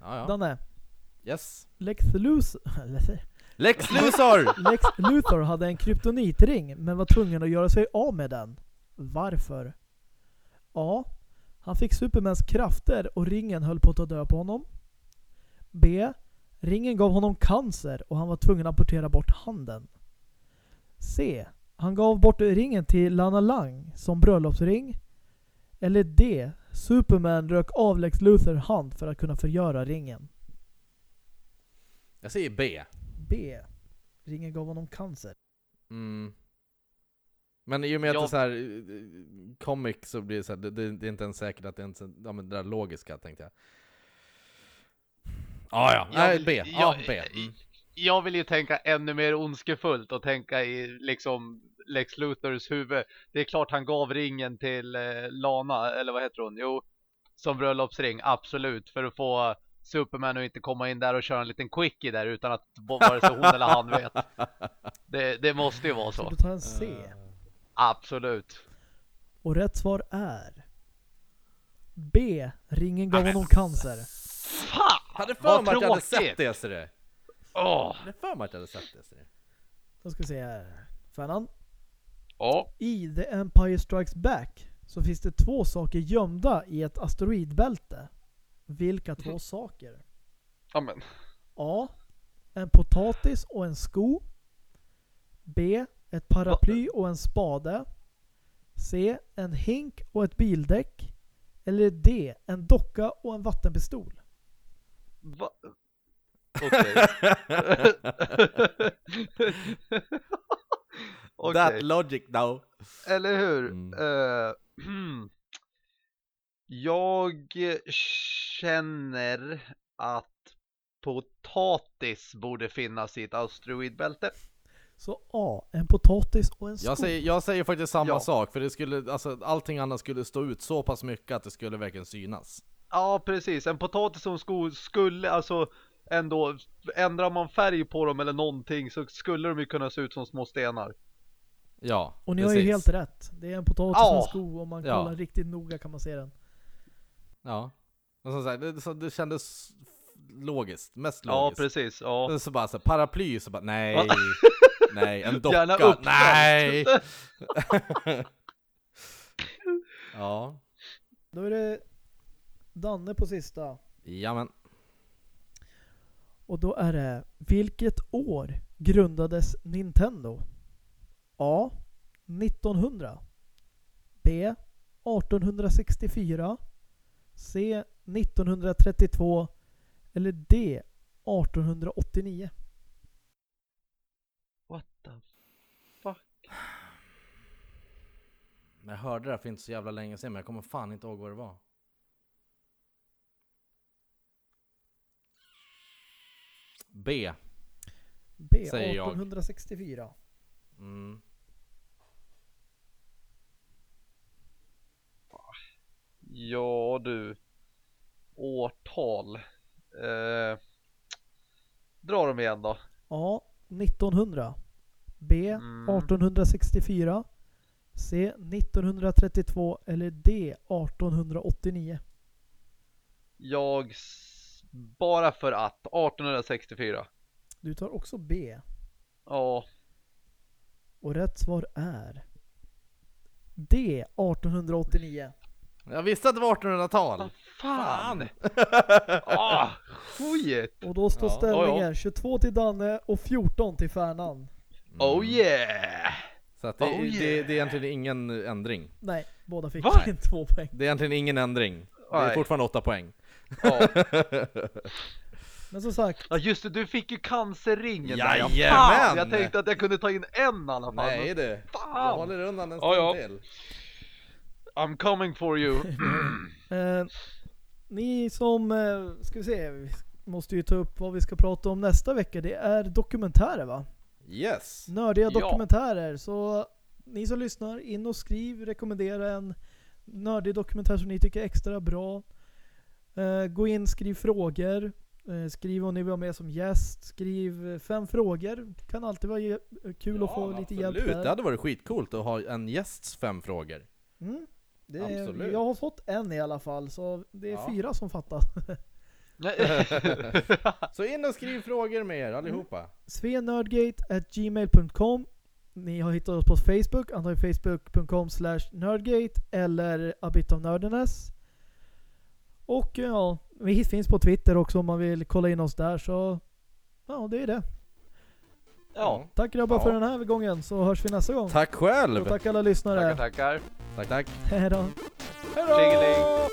Ja, ja. Danne. Yes. Lex Luthor, Lex Luthor! Lex Luthor hade en kryptonitring men var tvungen att göra sig av med den. Varför? A. Han fick Supermans krafter och ringen höll på att ta död på honom. B. Ringen gav honom cancer och han var tvungen att amputera bort handen. C. Han gav bort ringen till Lana Lang som bröllopsring. Eller D. Superman rök av Lex Luthor hand för att kunna förgöra ringen. Jag säger B. B. Ringen gav honom cancer. Mm. Men i och med att Jag- det är så här eh, comic så blir det så här, det, det, är inte ens säkert att det är inte, ja men det där logiska tänkte jag. Ah, ja, Jag nej vill- B. Ja, jag- B. Mm. Jag vill ju tänka ännu mer ondskefullt och tänka i liksom Lex Luthors huvud. Det är klart han gav ringen till eh, Lana, eller vad heter hon? Jo, som bröllopsring, absolut. För att få Superman att inte komma in där och köra en liten quickie där utan att vare sig hon eller han vet. Det, det måste ju vara Så så. du tar en C. Absolut. Och rätt svar är B. Ringen gav honom cancer. Fan! Hade för mig att jag hade sett det ser du. Åh! Hade för mig att jag hade sett det ser du. Då ska vi se här. Fanan. Ja. I The Empire Strikes Back så finns det två saker gömda i ett asteroidbälte. Vilka två saker? Ja men. A. En potatis och en sko. B. Ett paraply och en spade. C. En hink och ett bildäck. Eller D. En docka och en vattenpistol. Va? Okej. Okej. That logic now. Eller hur? Mm. Eh, jag känner att potatis borde finnas i ett asteroidbälte. Så A. En potatis och en sko. Jag säger, jag säger faktiskt samma Ja. sak, för det skulle, alltså, allting annat skulle stå ut så pass mycket att det skulle verkligen synas. Ja, precis. En potatis och en sko skulle alltså ändå, ändrar man färg på dem eller någonting så skulle de ju kunna se ut som små stenar. Ja, Och ni har ju precis. helt rätt. Det är en potatis Ja. och en sko. Om man Ja. kollar riktigt noga kan man se den. Ja. Och som sagt, det, så det kändes logiskt, mest Ja, logiskt. precis. Ja. Så bara så, paraply, så bara nej, nej, en docka, Gärna uppställt. nej! ja, Då är det Danne på sista. jamen. Och då är det Vilket år grundades Nintendo? A. 1900 B. 1864 C. 1932 eller D. 1889? What the fuck? Jag hörde det här för inte så jävla länge sedan men jag kommer fan inte ihåg vad det var. B. B. 1864. Jag. Mm. Ja du. Årtal. Eh, dra dem igen då. A. 1900. B. Mm. 1864. C. 1932. Eller D. 1889. Jag, bara för att, 1864. Du tar också B. Ja, Och rätt svar är D. 1889. Jag visste att det var 1800-tal! fan! ah, skit! Och då står Ja. ställningen Ja, ja. 22 till Danne och 14 till Färnan. Oh Mm. yeah! Så att det, Oh, det, yeah. det är egentligen ingen ändring. Nej, båda fick Va? två poäng. Det är egentligen ingen ändring. Det är fortfarande åtta poäng. Ja. Men som sagt, ja just det, du fick ju cancerringen där. ja. Jajamän! Jag tänkte att jag kunde ta in en i alla fall. Nej du, jag Fan! håller undan en Ja, stund ja. till. I'm coming for you. eh, ni som, eh, ska vi se, vi måste ju ta upp vad vi ska prata om nästa vecka. Det är dokumentärer va? Yes! Nördiga Ja. dokumentärer. Så ni som lyssnar, in och skriv, rekommendera en nördig dokumentär som ni tycker är extra bra. Eh, gå in, skriv frågor. Eh, skriv om ni vill vara med som gäst. Skriv fem frågor. Kan alltid vara kul att få lite hjälp absolut. där. Det hade varit skitcoolt att ha en gästs fem frågor. Mm. Absolut. jag har fått en i alla fall, så det är Ja. fyra som fattas. Så in och skriv frågor med er allihopa. svenördgate.gmail.com Ni har hittat oss på Facebook, antingen facebook.com slash nerdgate eller a bit of nerdiness. Och ja, vi finns på Twitter också om man vill kolla in oss där så ja, det är det. Ja, Tack grabbar Ja. för den här gången så hörs vi nästa gång. Tack själv! Och tack alla lyssnare. tackar tackar. tack. tack. Hej då. Hej då!